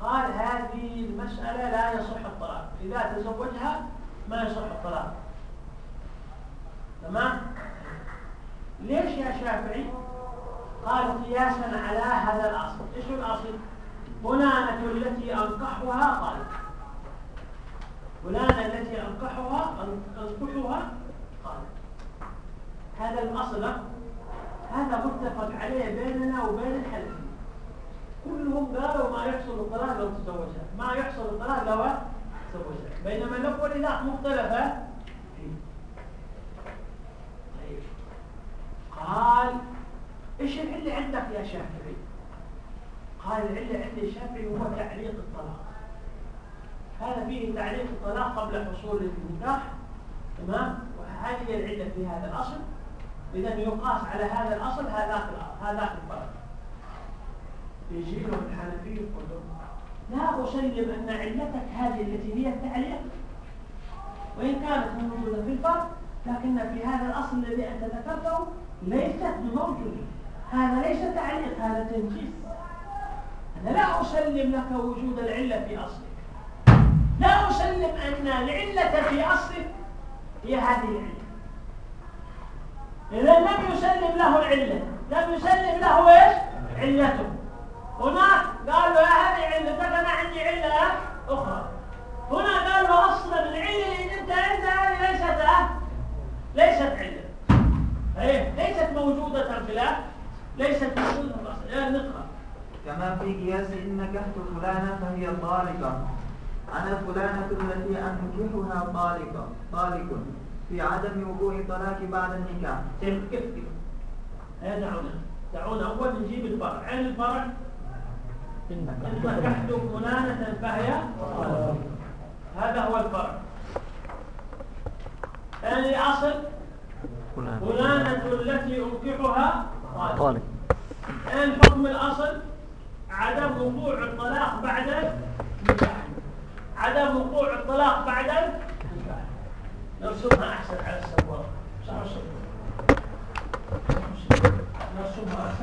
قال هذه المسألة لا يصح الطلاق. إذا تزوجها ما يصح الطلاق. تمام؟ ليش يا شافعي؟ قال قياسا على هذا الأصل. إيش الأصل؟ فلانة التي أنكحها طالب. فلانة التي أنكحها أنكحها؟ طالب هذا الأصل هذا متفق عليه بيننا وبين الحنفية كلهم قالوا ما يحصل الطلاق لو تزوجها. ما يحصل الطلاق لو تزوجها. بينما الأول ذاك مختلفة. طيب. قال إيش العلة عندك يا شافعي؟ قال العلة عند الشافعي هو تعليق الطلاق. هذا فيه تعليق الطلاق قبل حصول النكاح تمام؟ وهذه هي العلة في هذا الأصل؟ إذا يقاس على هذا الأصل هذاك هذاك الفرق. يجي له الحنفي يقول لا أسلم أن علتك هذه التي هي التعليق. وإن كانت موجودة في الفرق لكن في هذا الأصل الذي أنت ذكرته ليست بموجودة هذا ليس تعليق هذا تنجيس. أنا لا أسلم لك وجود العلة في أصلك. لا أسلم أن العلة في أصلك هي هذه العلة. إذا لم يسلم له العلة. لم يسلم له إيش؟ علته. هناك قال له هذه علتك أنا عندي علة أخرى. هنا قال له أصلا العلة اللي أنت عندها هذه ليست ليست علة. إيه ليست موجودة في ليست موجودة في الأصل. نقرأ.
كما في قياس إن نكحت فلانة فهي طالقة أنا فلانة التي أنكحها طالقة طالق في عدم وقوع الطلاق بعد النكاح.
طيب كيف كيف؟ هيا دعونا؟ دعونا أول نجيب الفرع عين الفرع إن نكحت فلانة فهي هذا هو الفرع يعني الأصل؟ فلانة. التي أنكحها طالب الآن حكم الأصل؟ عدم وقوع الطلاق بعد عدم وقوع الطلاق بعد النكاح نرسمها أحسن على السبورة صح نرسمها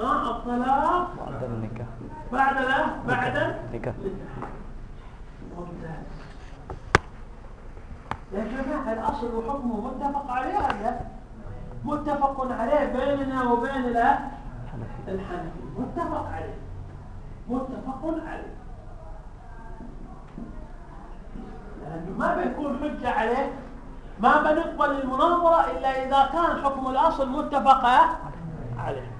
أحسن الأصل وحكمه متفق عليه هذا متفق عليه بيننا وبين الحنفي متفق عليه. متفق عليه. يعني ما بيكون حجة عليه. ما بنقبل المناظرة إلا إذا كان حكم الأصل متفق عليه.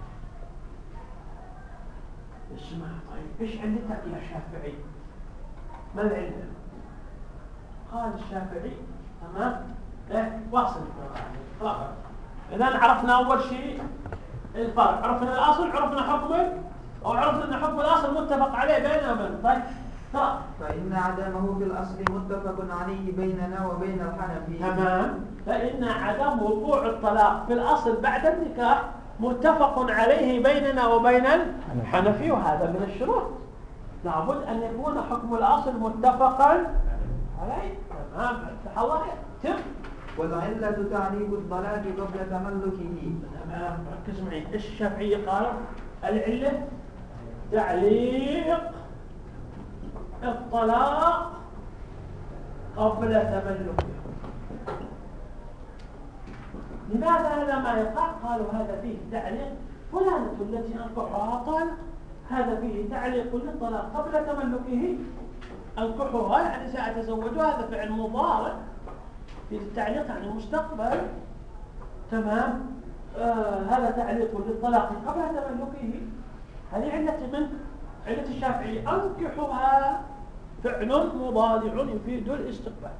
اسمع طيب إيش علتك يا شافعي؟ ما العلة قال الشافعي تمام؟ إيه واصل خلاص إذا عرفنا أول شيء الفرق. عرفنا الأصل عرفنا حكمه أو عرفنا أن حكم الأصل متفق عليه بيننا وبين طيب
فإن عدمه في الأصل متفق عليه بيننا وبين الحنفي
تمام. فإن عدم وقوع الطلاق في الأصل بعد النكاح متفق عليه بيننا وبين الحنفي وهذا من الشروط. لابد أن يكون حكم الأصل متفقا عليه. تمام. الله تم
والعلة تعليق الطلاق قبل تملكه.
تمام. ركز معي. الشافعية قالوا العلة تعليق الطلاق قبل تملكه لماذا هذا ما يقع؟ قالوا هذا فيه تعليق. فلانة التي أنكحها طالق هذا فيه تعليق للطلاق قبل تملكه. أنكحها يعني سأتزوجها هذا فعل مضارع. في التعليق عن المستقبل تمام. آه هذا تعليق للطلاق قبل تملكه. هذه علة من؟ علة الشافعي. أنكحها فعل مضارع يفيد الاستقبال.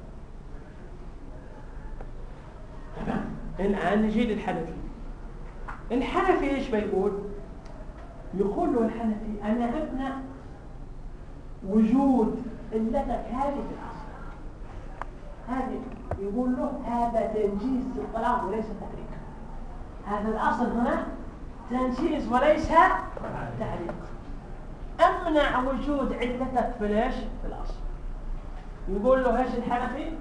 تمام؟ الآن نجي للحنفي. الحنفي إيش بيقول؟ يقول له الحنفي أنا أمنع وجود علتك هذه في الأصل. هذه يقول له هذا تنجيز الطلاق وليس تحريك. هذا الأصل هنا تنجيز وليس تعليق أمنع وجود علتك في ليش؟ يقول له إيش الحنفي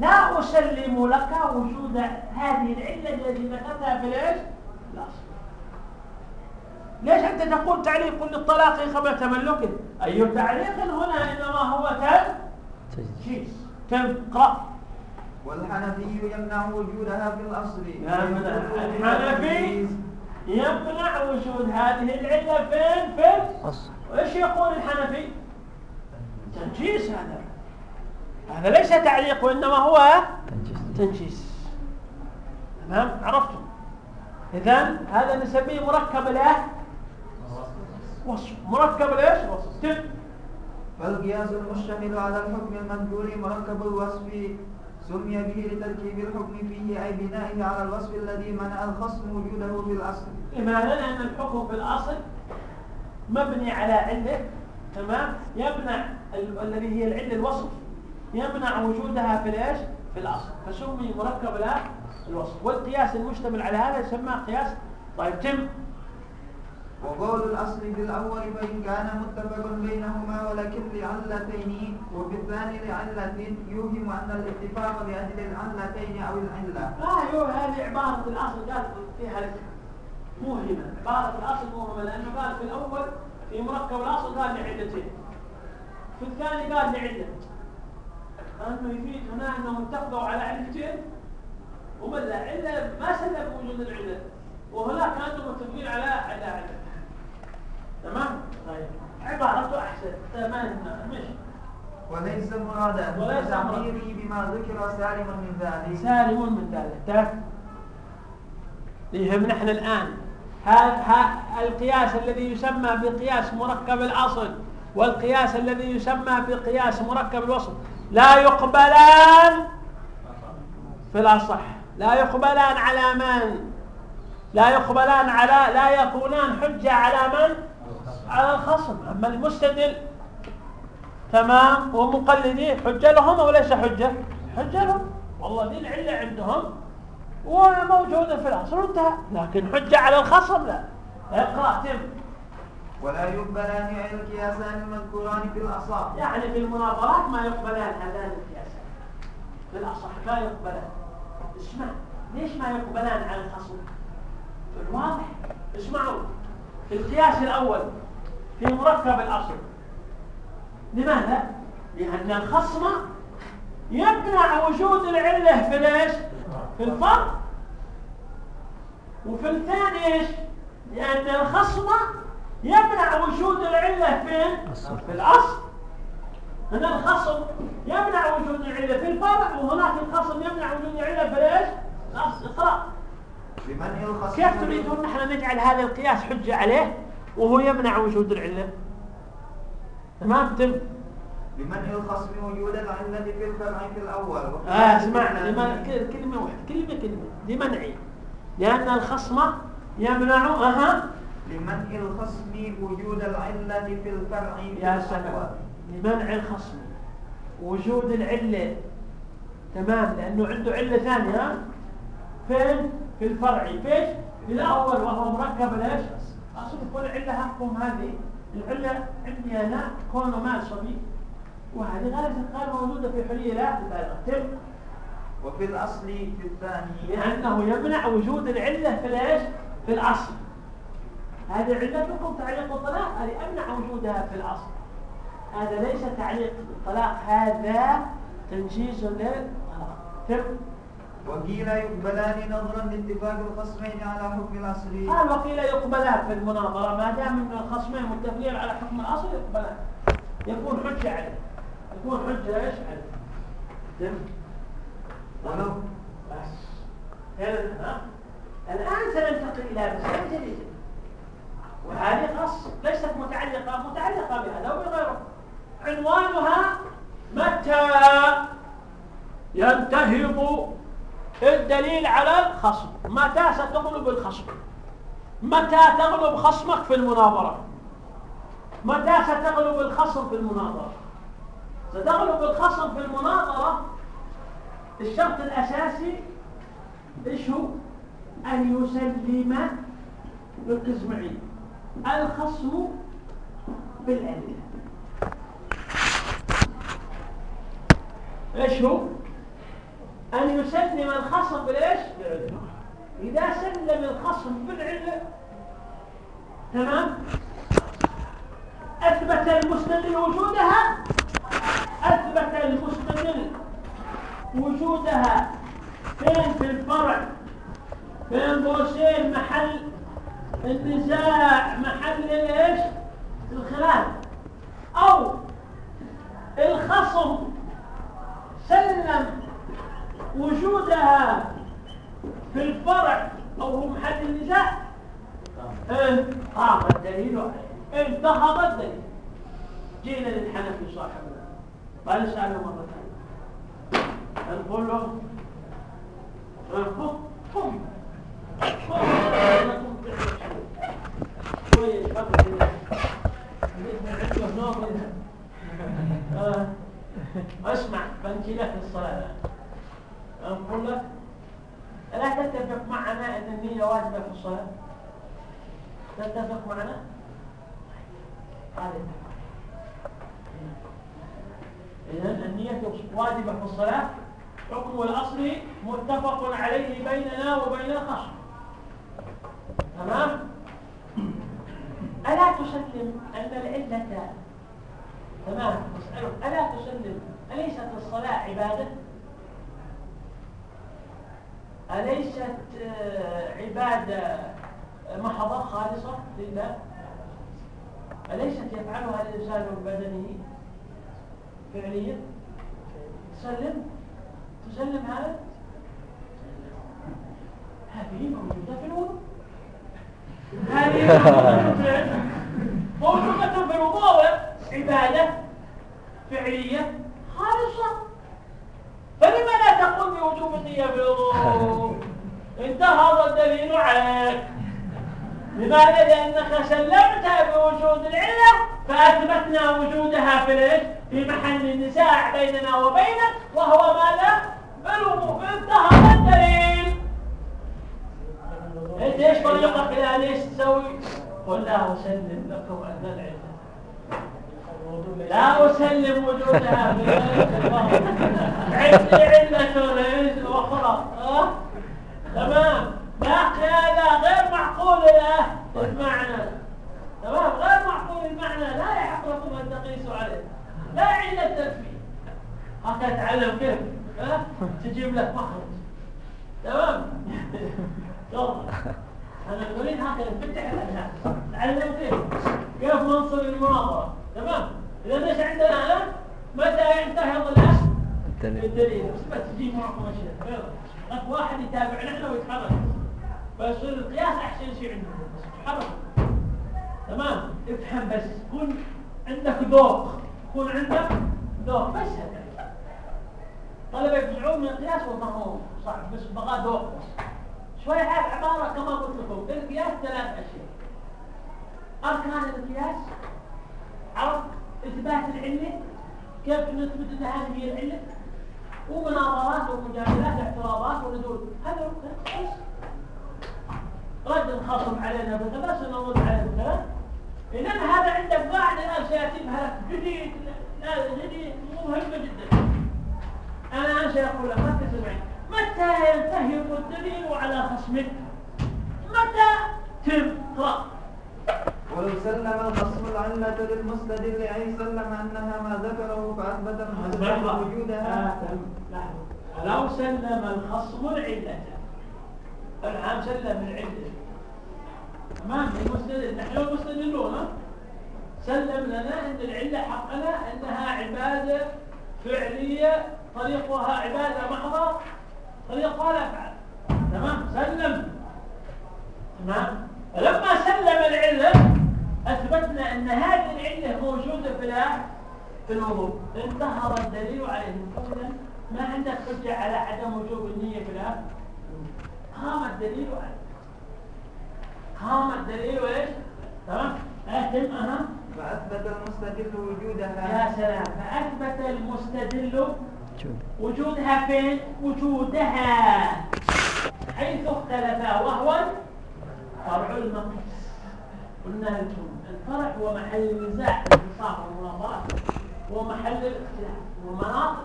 لا أسلم لك وجود هذه العلة التي ذكرتها في ليش الأصل ليش أنت تقول تعليق للطلاق قبل تملكه؟ أي تعليق هنا إنما هو تنجيز كم قرأ
والحنفي يمنع وجودها في الأصل.
الحنفي يمنع وجود هذه العلة فين؟ في الأصل وإيش يقول الحنفي؟ تنجيس هذا. هذا ليس تعليق وإنما هو تنجيس. تمام؟ عرفتم؟ إذا هذا نسميه مركب له وصف. مركب ليش وصف.
فالقياس المشتمل على الحكم المذكور مركب الوصف سمي به لتركيب الحكم فيه أي بنائه على الوصف الذي منع الخصم وجوده في الأصل.
لماذا؟ لأن الحكم في الأصل مبني على علة تمام؟ يمنع الذي هي العلة الوصف يمنع وجودها في الإيش؟ في الأصل. فسمي مركب الوصف. والقياس المشتمل على هذا يسمى قياس طيب تم
وقول الأصل في الأول فإن كان متفق بينهما ولكن لعلتين وفي الثاني لعلة يوهم أن الاتفاق لأجل العلتين أو العلة.
لا يو هذه عبارة الأصل قال فيها موهمة. عبارة الأصل موهمة لأنه قال في الأول في مركب الأصل قال لعلتين. في الثاني قال لعلة أنه يفيد هنا أنهم اتفقوا على علتين وملا علة ما سلم وجود العلة وهناك أنهم متفقين على على علة تمام؟ طيب. عبارته أحسن. تمام. مش.
وليس مرادا وليس تعبيري بما ذكر سالم من ذلك.
سالم من ذلك. تعرف؟ يهمنا إحنا الآن. هذا القياس الذي يسمى بقياس مركب الأصل. والقياس الذي يسمى بقياس مركب الوصف لا يقبلان في الأصح لا يقبلان على من؟ لا يقبلان على لا يكونان حجة على من؟ على الخصم. أما المستدل تمام ومقلدي حجة لهم أو ليس حجة؟ حجة لهم. والله دي العلة عندهم وموجودة في الأصل وانتهى. لكن حجة على الخصم لا. اقرأ تم.
ولا يقبلان القياسان المذكوران في الأصح.
يعني في المناظرات ما يقبلان هذان القياسان. في الأصح ما يقبلان. اسمع ليش ما يقبلان على في الواضح اسمعوا. في القياس الأول في مركب الأصل. لماذا؟ لأن الخصم يمنع وجود العلة في ليش؟ في الفرق وفي الثاني إيش؟ لأن الخصم يمنع وجود العلة فين؟ في الأصل. هنا الخصم يمنع وجود العلة في الفرع وهناك الخصم يمنع وجود العلة في ليش؟ الأصل إقرأ. كيف تريدون نحن نجعل هذا القياس حجة عليه؟ وهو يمنع وجود العلة؟ تمام تم.
لمنع الخصم وجود العلة في الفرع في الأول؟
آه اسمع لمن كلمة واحدة. كلمة كلمة. لمنع. لأن الخصم يمنع أها.
لمنع الخصم وجود العلة في الفرع
يا سلام. لمنع الخصم. وجود العلة. تمام. لأنه عنده علة ثانية. فين؟ في الفرع. فيش؟ في الأول. وهو مركب. ليش؟ أصل كل علة حقهم هذه. العلة عندي أنا كونه مال صبي. وهذه غالبا غير موجودة في حلية لا تبالغ
وفي الأصل في الثاني
لأنه يمنع وجود العلة في الإيش؟ في الأصل. هذه علتكم تعليق الطلاق هذه أمنع وجودها في الأصل. هذا ليس تعليق الطلاق هذا تنجيز للطلاق. تم
وقيل يقبلان نظرا لاتفاق الخصمين على حكم الأصل.
قال وقيل يقبلان في المناظرة ما دام إن الخصمين متفقين على حكم الأصل يقبلان. يكون حجة عليه. يكون حجة إيش عليه؟ تم
ولو؟
بس. ها؟ الآن سننتقل جديدة وهذه خاص ليست متعلقة بهذا وبغيره. عنوانها متى ينتهض الدليل على الخصم؟ متى ستغلب الخصم؟ متى تغلب خصمك في المناظرة؟ متى ستغلب الخصم في المناظرة؟ ستغلب الخصم في المناظرة الشرط الأساسي إيش هو؟ أن يسلم ركز معي الخصم بالأدلة إيش هو؟ أن يسلم الخصم بالإيش؟ إذا سلم الخصم بالعلة تمام؟ أثبت المستدل وجودها أثبت المستدل وجودها. فين في الفرع؟ بين قوسين محل النزاع؟ محل إيش؟ الخلاف أو الخصم سلم وجودها في الفرع أو هو محل النزاع قام الدليل عليه انتهض الدليل جينا للحنفي صاحبنا قال اساله مره ثانية نقول له قم أسمع بنتي لك الصلاة أقول لك ألا تتفق معنا أن النية واجبة في الصلاة؟ تتفق معنا؟ قال إذا النية واجبة في الصلاة. حكم الأصل متفق عليه بيننا وبين الخصم. تمام؟ ألا تسلم أن العلة تمام ألا تسلم أليست الصلاة عبادة؟ أليست آه، عبادة محضة خالصة لله؟ أليست يفعلها الإنسان ببدنه فعليا؟ تسلم؟ تسلم هذا؟ هذه موجودة في الوضوء هذه [LAUGHS] موجودة في الوضوء عبادة فعلية خالصة فلما لا تقول بوجوب النية في الوضوء انتهى الدليل عليك لماذا؟ لأنك سلمت بوجود العلة فأثبتنا وجودها في ليش؟ في محل النزاع بيننا وبينك وهو ماذا؟ الوضوء انتهى انت إيش طريقك إلى ليش تسوي؟ قل لا أسلم لكم أن العلة لا أسلم وجودها عندي علة أخرى أه؟ تمام. لكن هذا غير معقول المعنى تمام. غير معقول المعنى. لا يحق لكم أن تقيسوا عليه. لا علة فيه هكذا تعلم كيف؟ أه؟ تجيب لك مخرج. تمام. أنا نريد هكذا نفتح الأذهان تعلم كيف ننصر المناظرة تمام إذا إيش عندنا الآن متى ينتهض الأصل الدليل بس ما تجيب معكم أشياء لك واحد يتابع نحن ويتحرك بس القياس أحسن شيء عندنا بس تحرك تمام افهم بس كن عندك ذوق كن عندك ذوق بس طلبة يفزعون من القياس وما هو صعب بس بقى ذوق بس شوي هذه عبارة كما قلت لكم. القياس ثلاث أشياء. أركان القياس عرف إثبات العلة كيف نثبت أن هذه هي العلة ومناظرات ومجادلات اعتراضات وندول هذا بس رد الخصم علينا بكذا سنرد عليه بكذا إذا هذا عندك بعد الآن سيأتي بهذا جديد جديد مهمة جدا. أنا الآن سيقول لك ما تسمعين. متى ينتهي الدليل على خصمك؟ متى قرأ
ولو سلم الخصم العلة للمستدل أي سلم أنها ما ذكره فأثبت المستدل وجودها.
لو سلم الخصم العلة. العام سلم العلة. تمام. المستدل نحن المستدلون سلم لنا أن العلة حقنا أنها عبادة فعلية طريقها عبادة محضة. طريقها لا فعل تمام؟ سلم. تمام؟ فلما سلم العلة أثبتنا أن هذه العلة موجودة في في الوضوء. انتهر الدليل عليه فإذا ما عندك حجة على عدم وجوب النية في قام الدليل عليه. قام الدليل وإيش تمام؟ أهتم أهم
فأثبت المستدل وجودها.
يا سلام. فأثبت المستدل وجودها فين؟ وجودها. حيث اختلفا وهو فرع المقيس قلنا لكم الفرع هو محل النزاع الانصاف والمناظرات هو محل الاختلاف ومناطق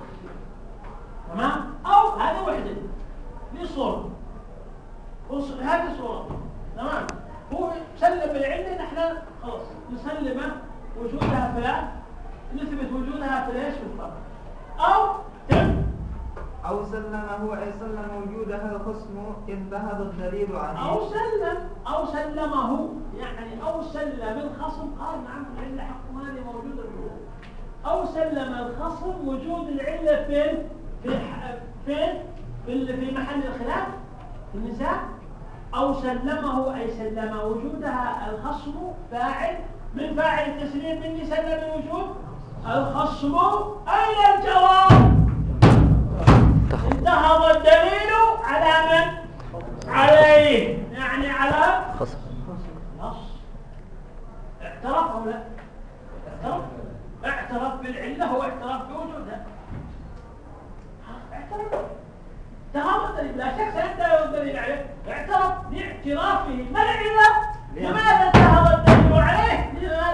تمام؟ أو هذا وحده. دي صوره هذه صورة. تمام؟ هو سلم العله نحن خلاص نسلمه وجودها فلان. نثبت وجودها في إيش؟ في الفرع أو
أو سلمه أي سلم وجودها الخصم إن ذهب الدليل عليه.
أو سلم أو سلمه يعني أو سلم الخصم. قال نعم العلة هذه موجودة الوجود أو سلم الخصم وجود العلة فين في فين في محل الخلاف في النساء. أو سلمه أي سلم وجودها الخصم فاعل من فاعل التسليم مني سلم الوجود الخصم. أين الجواب؟ انتهض الدليل على من؟ عليه. يعني على
خصم.
نص اعترف أو لا؟ اعترف اعترف بالعلة هو اعترف بوجودها اعترف انتهض الدليل. لا شك سينتهي الدليل عليه. اعترف باعترافه. ما العلة؟ لماذا؟ انتهض الدليل عليه؟ لماذا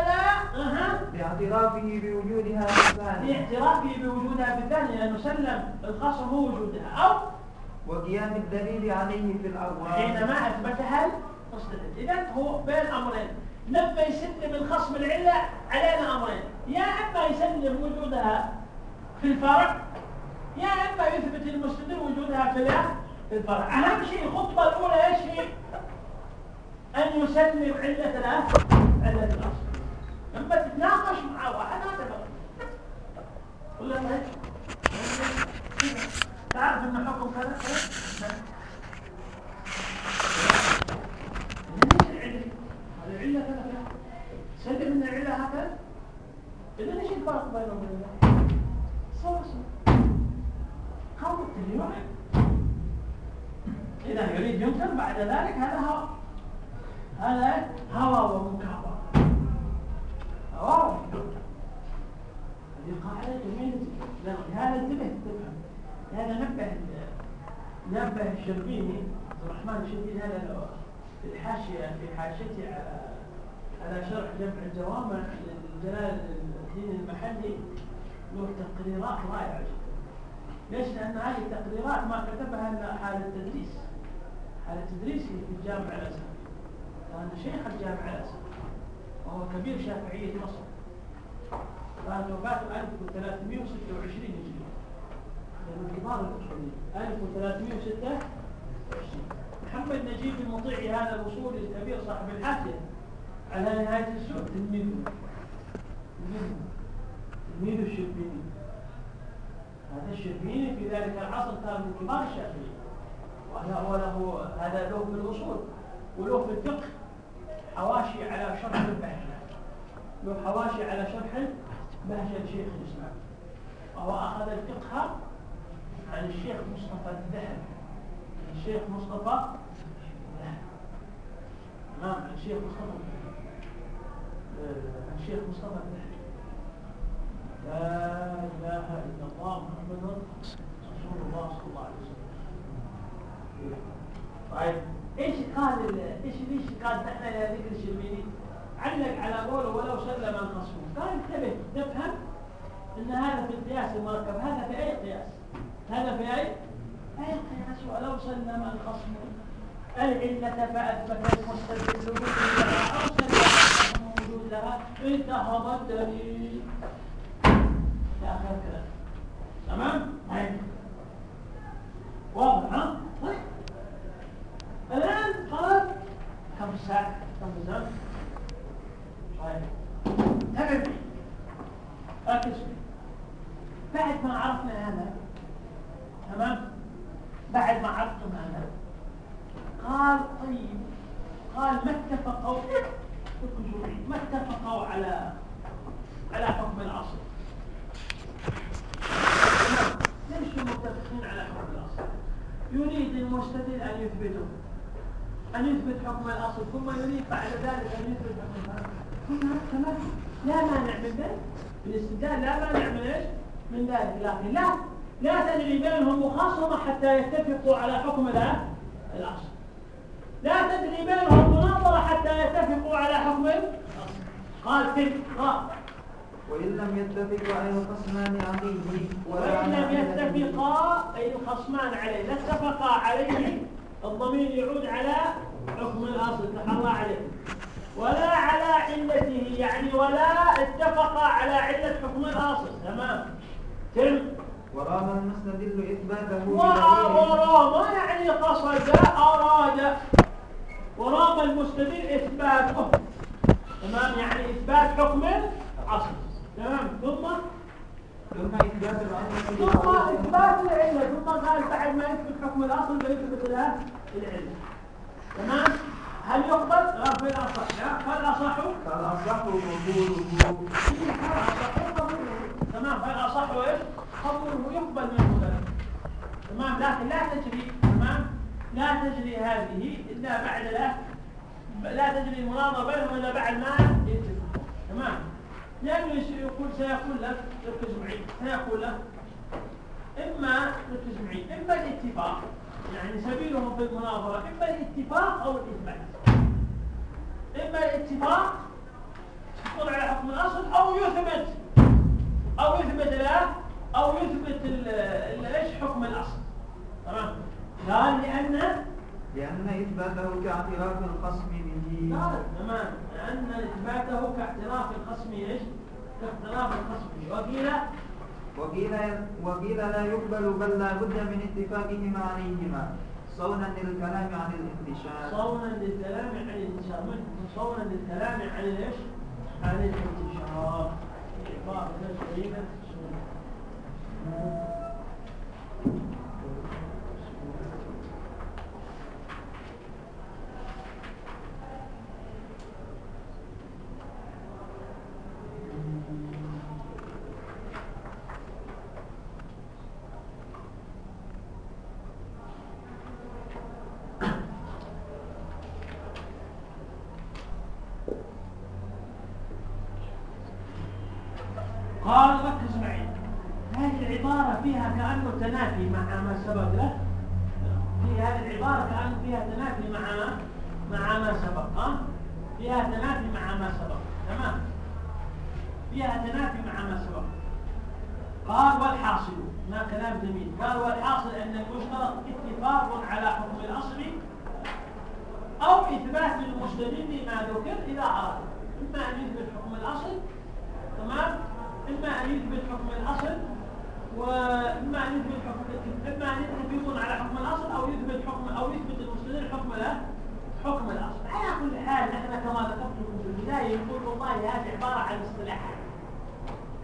باعترافه بوجودها في الثاني
باعترافه بوجودها في الثاني لأنه سلم الخصم هو وجودها. أو
وقيام الدليل عليه في الأول
حينما أثبتها المستدل إذا هو بين أمرين. لما يسلم الخصم العلة علينا أمرين. يا إما يسلم وجودها في الفرع يا إما يثبت المستدل وجودها في الفرع. أهم شيء الخطبة الأولى إيش هي؟ أن يسلم علة علة الأصل لما تتناقش مع واحد هذا ولا طيب تعرف إن حكم كذا كذا إن العلة هكذا إذا إيش الفرق بينهم إذا يريد ينكر بعد ذلك هذا هوى هذا هوى ومكابرة واضح هذه قاعدة جميلة لهذا انتبه تفهم هذا نبه نبه الشربيني الرحمن الشربيني هذا في الحاشية في حاشيتي على على شرح جمع الجوامع لجلال الدين المحلي. له تقريرات رائعة جدا. ليش؟ لأن هذه التقريرات ما كتبها إلا حال التدريس. حال التدريس في الجامعة الأزهر. كان شيخ الجامعة الأزهر. وهو كبير شافعية مصر. كانت وفاته 1326 هجري من كبار الأصوليين 1326 محمد نجيب المطيعي هذا الأصولي الكبير صاحب الحاشية على نهاية السوق تلميذه. تلميذ الشربيني. هذا الشربيني في ذلك العصر كان من كبار الشافعية. وهذا له هذا له في الأصول وله في الفقه. حواشي على شرح البهجة له حواشي على شرح البهجة لشيخ الإسلام. وهو أخذ الفقه عن الشيخ مصطفى الذهبي. الشيخ مصطفى نعم الشيخ مصطفى الشيخ مصطفى الذهبي. لا إله إلا الله محمد رسول الله صلى الله عليه وسلم. طيب. إيش قال إيش ليش قال إحنا يا ذكر الشربيني علق على قوله ولو سلم الخصم قال انتبه تفهم إن هذا في القياس المركب. هذا في أي قياس؟ هذا في أي؟ أي قياس؟ ولو سلم الخصم العلة فأثبت المستدل وجودها. أو سلم وجودها. انتهض الدليل أخي الكلام. تمام؟ طيب. واضح ها؟ طيب الآن قال كم ساعة طيب. بعد ما عرفنا هذا تمام؟ بعد ما عرفتم هذا قال طيب. قال ما اتفقوا؟ ما اتفقوا على على حكم الأصل. ليش متفقين على حكم الأصل؟ يريد المستدل أن يثبته أن يثبت حكم الأصل ثم يريد بعد ذلك أن يثبت حكم الأصل. قلنا تمام. لا مانع من ذلك. بالاستدلال لا مانع من إيش؟ من ذلك. لكن لا لا تجري بينهم مخاصمة حتى يتفقوا على حكم الأصل. لا تجري بينهم مناظرة حتى يتفقوا على حكم الأصل. قال تلك
وإن لم يتفقا أي الخصمان عليه
وإن لم يتفقا أي الخصمان عليه لا اتفقا عليه الضمير يعود على حكم الأصل تحرى عليه. ولا على علته يعني ولا اتفقا على علة حكم الأصل. تمام. تم.
ورام المستدل إثباته
ورام يعني قصد أراد. ورام المستدل إثباته. تمام. يعني إثبات حكم الأصل. تمام. ثم
ثم إثبات العلة
ثم قال بعد ما يثبت حكم الأصل بيثبت له العلة تمام هل يقبل؟ في الأصح لا فالأصح
فالأصح قبوله
تمام فالأصح إيش؟ قبوله يقبل منه ذلك تمام لكن لا تجري تمام لا تجري هذه إلا بعد لا لا تجري المناظرة بينهم إلا بعد ما يتفقوا تمام لأنه يقول سيقول لك ركز معي سيقول لك إما ركز معي إما الاتفاق. يعني سبيلهم في المناظرة إما الاتفاق أو الإثبات. إما الاتفاق يكون على حكم الأصل أو يثبت أو يثبت له أو يثبت إيش حكم الأصل. تمام؟ قال لأن
لأن إثباته كاعتراف الخصم به.
تمام. لأن إثباته كاعتراف الخصم إيش؟ كاعتراف الخصم. وقيل؟
وقيل وقيل لا يقبل بل لا بد من اتفاقهما عليهما. صونا للكلام عن الانتشار.
صونا للكلام عن الانتشار. صونا للكلام عن إيش؟ عن الانتشار. عبارة شوية 嗯嗯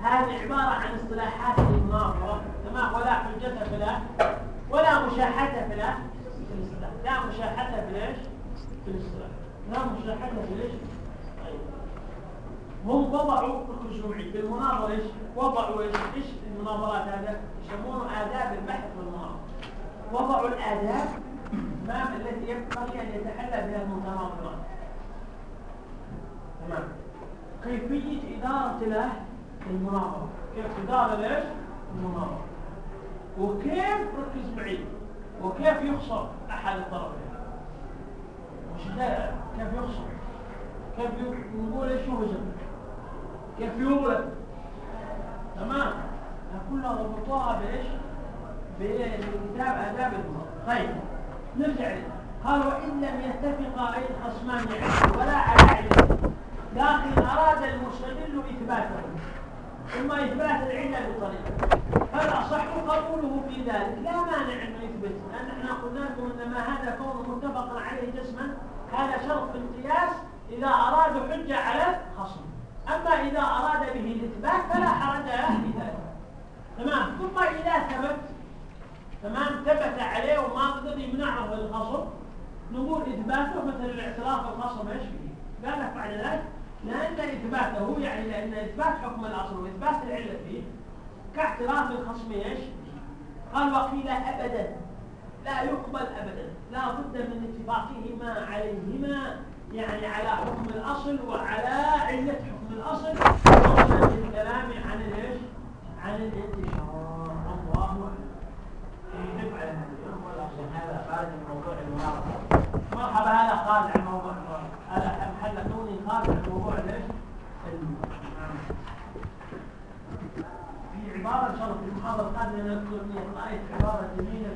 هذه عبارة عن اصطلاحات المناظرة تمام؟ ولا حجة في لا ولا مشاحة في لا في الاصطلاح. لا مشاحة في ليش في الاصطلاح. لا مشاحة في ليش طيب. هم وضعوا في المناظرة إيش؟ وضعوا إيش؟ إيش المناظرات هذا؟ يسمونه آداب البحث والمناظرة وضعوا الآداب ما التي ينبغي أن يتحلى بها المتناظرات. تمام. كيفية إدارة له المناظرة. كيف إدارة ليش؟ المناظرة. وكيف ركز معي؟ وكيف يخسر أحد الطرفين؟ مش كيف يخسر؟ كيف نقول إيش يهزم كيف يولد؟ تمام؟ كلها ضبطوها بايش بالكتاب آداب المناظرة. طيب نرجع قال وإن لم يتفقا أي الخصمان ولا على علم. لكن أراد المستدل إثباته ثم إثبات العلة بطريقة فالأصح قبوله في ذلك. لا مانع أنه يثبت. لأن إحنا قلنا لكم أن ما هذا كونه متفقا عليه جسما. هذا شرط في القياس. إذا أرادوا حجة على الخصم. أما إذا أراد به الإثبات فلا حرج في ذلك. تمام؟ ثم إذا ثبت تمام؟ ثبت عليه وما قدر يمنعه الخصم نقول إثباته مثل الاعتراف الخصم إيش فيه؟ قال لك بعد ذلك. لأن إثباته يعني لأن إثبات حكم الأصل وإثبات العلة فيه. كاعتراف الخصم إيش؟ قال وقيل أبدا. لا يقبل أبدا. لا بد من اتفاقهما عليهما يعني على حكم الأصل وعلى علة حكم الأصل. وصلا للكلام عن الايش عن الانتشار. الله أعلم. يجب على هذا خارج من موضوع المناقشه مرحبا هذا خارج عن موضوع هذا محل كوني خارج موضوع ليش؟ في الله في المحاضرة القادمة نذكر رأيت عبارة جميلة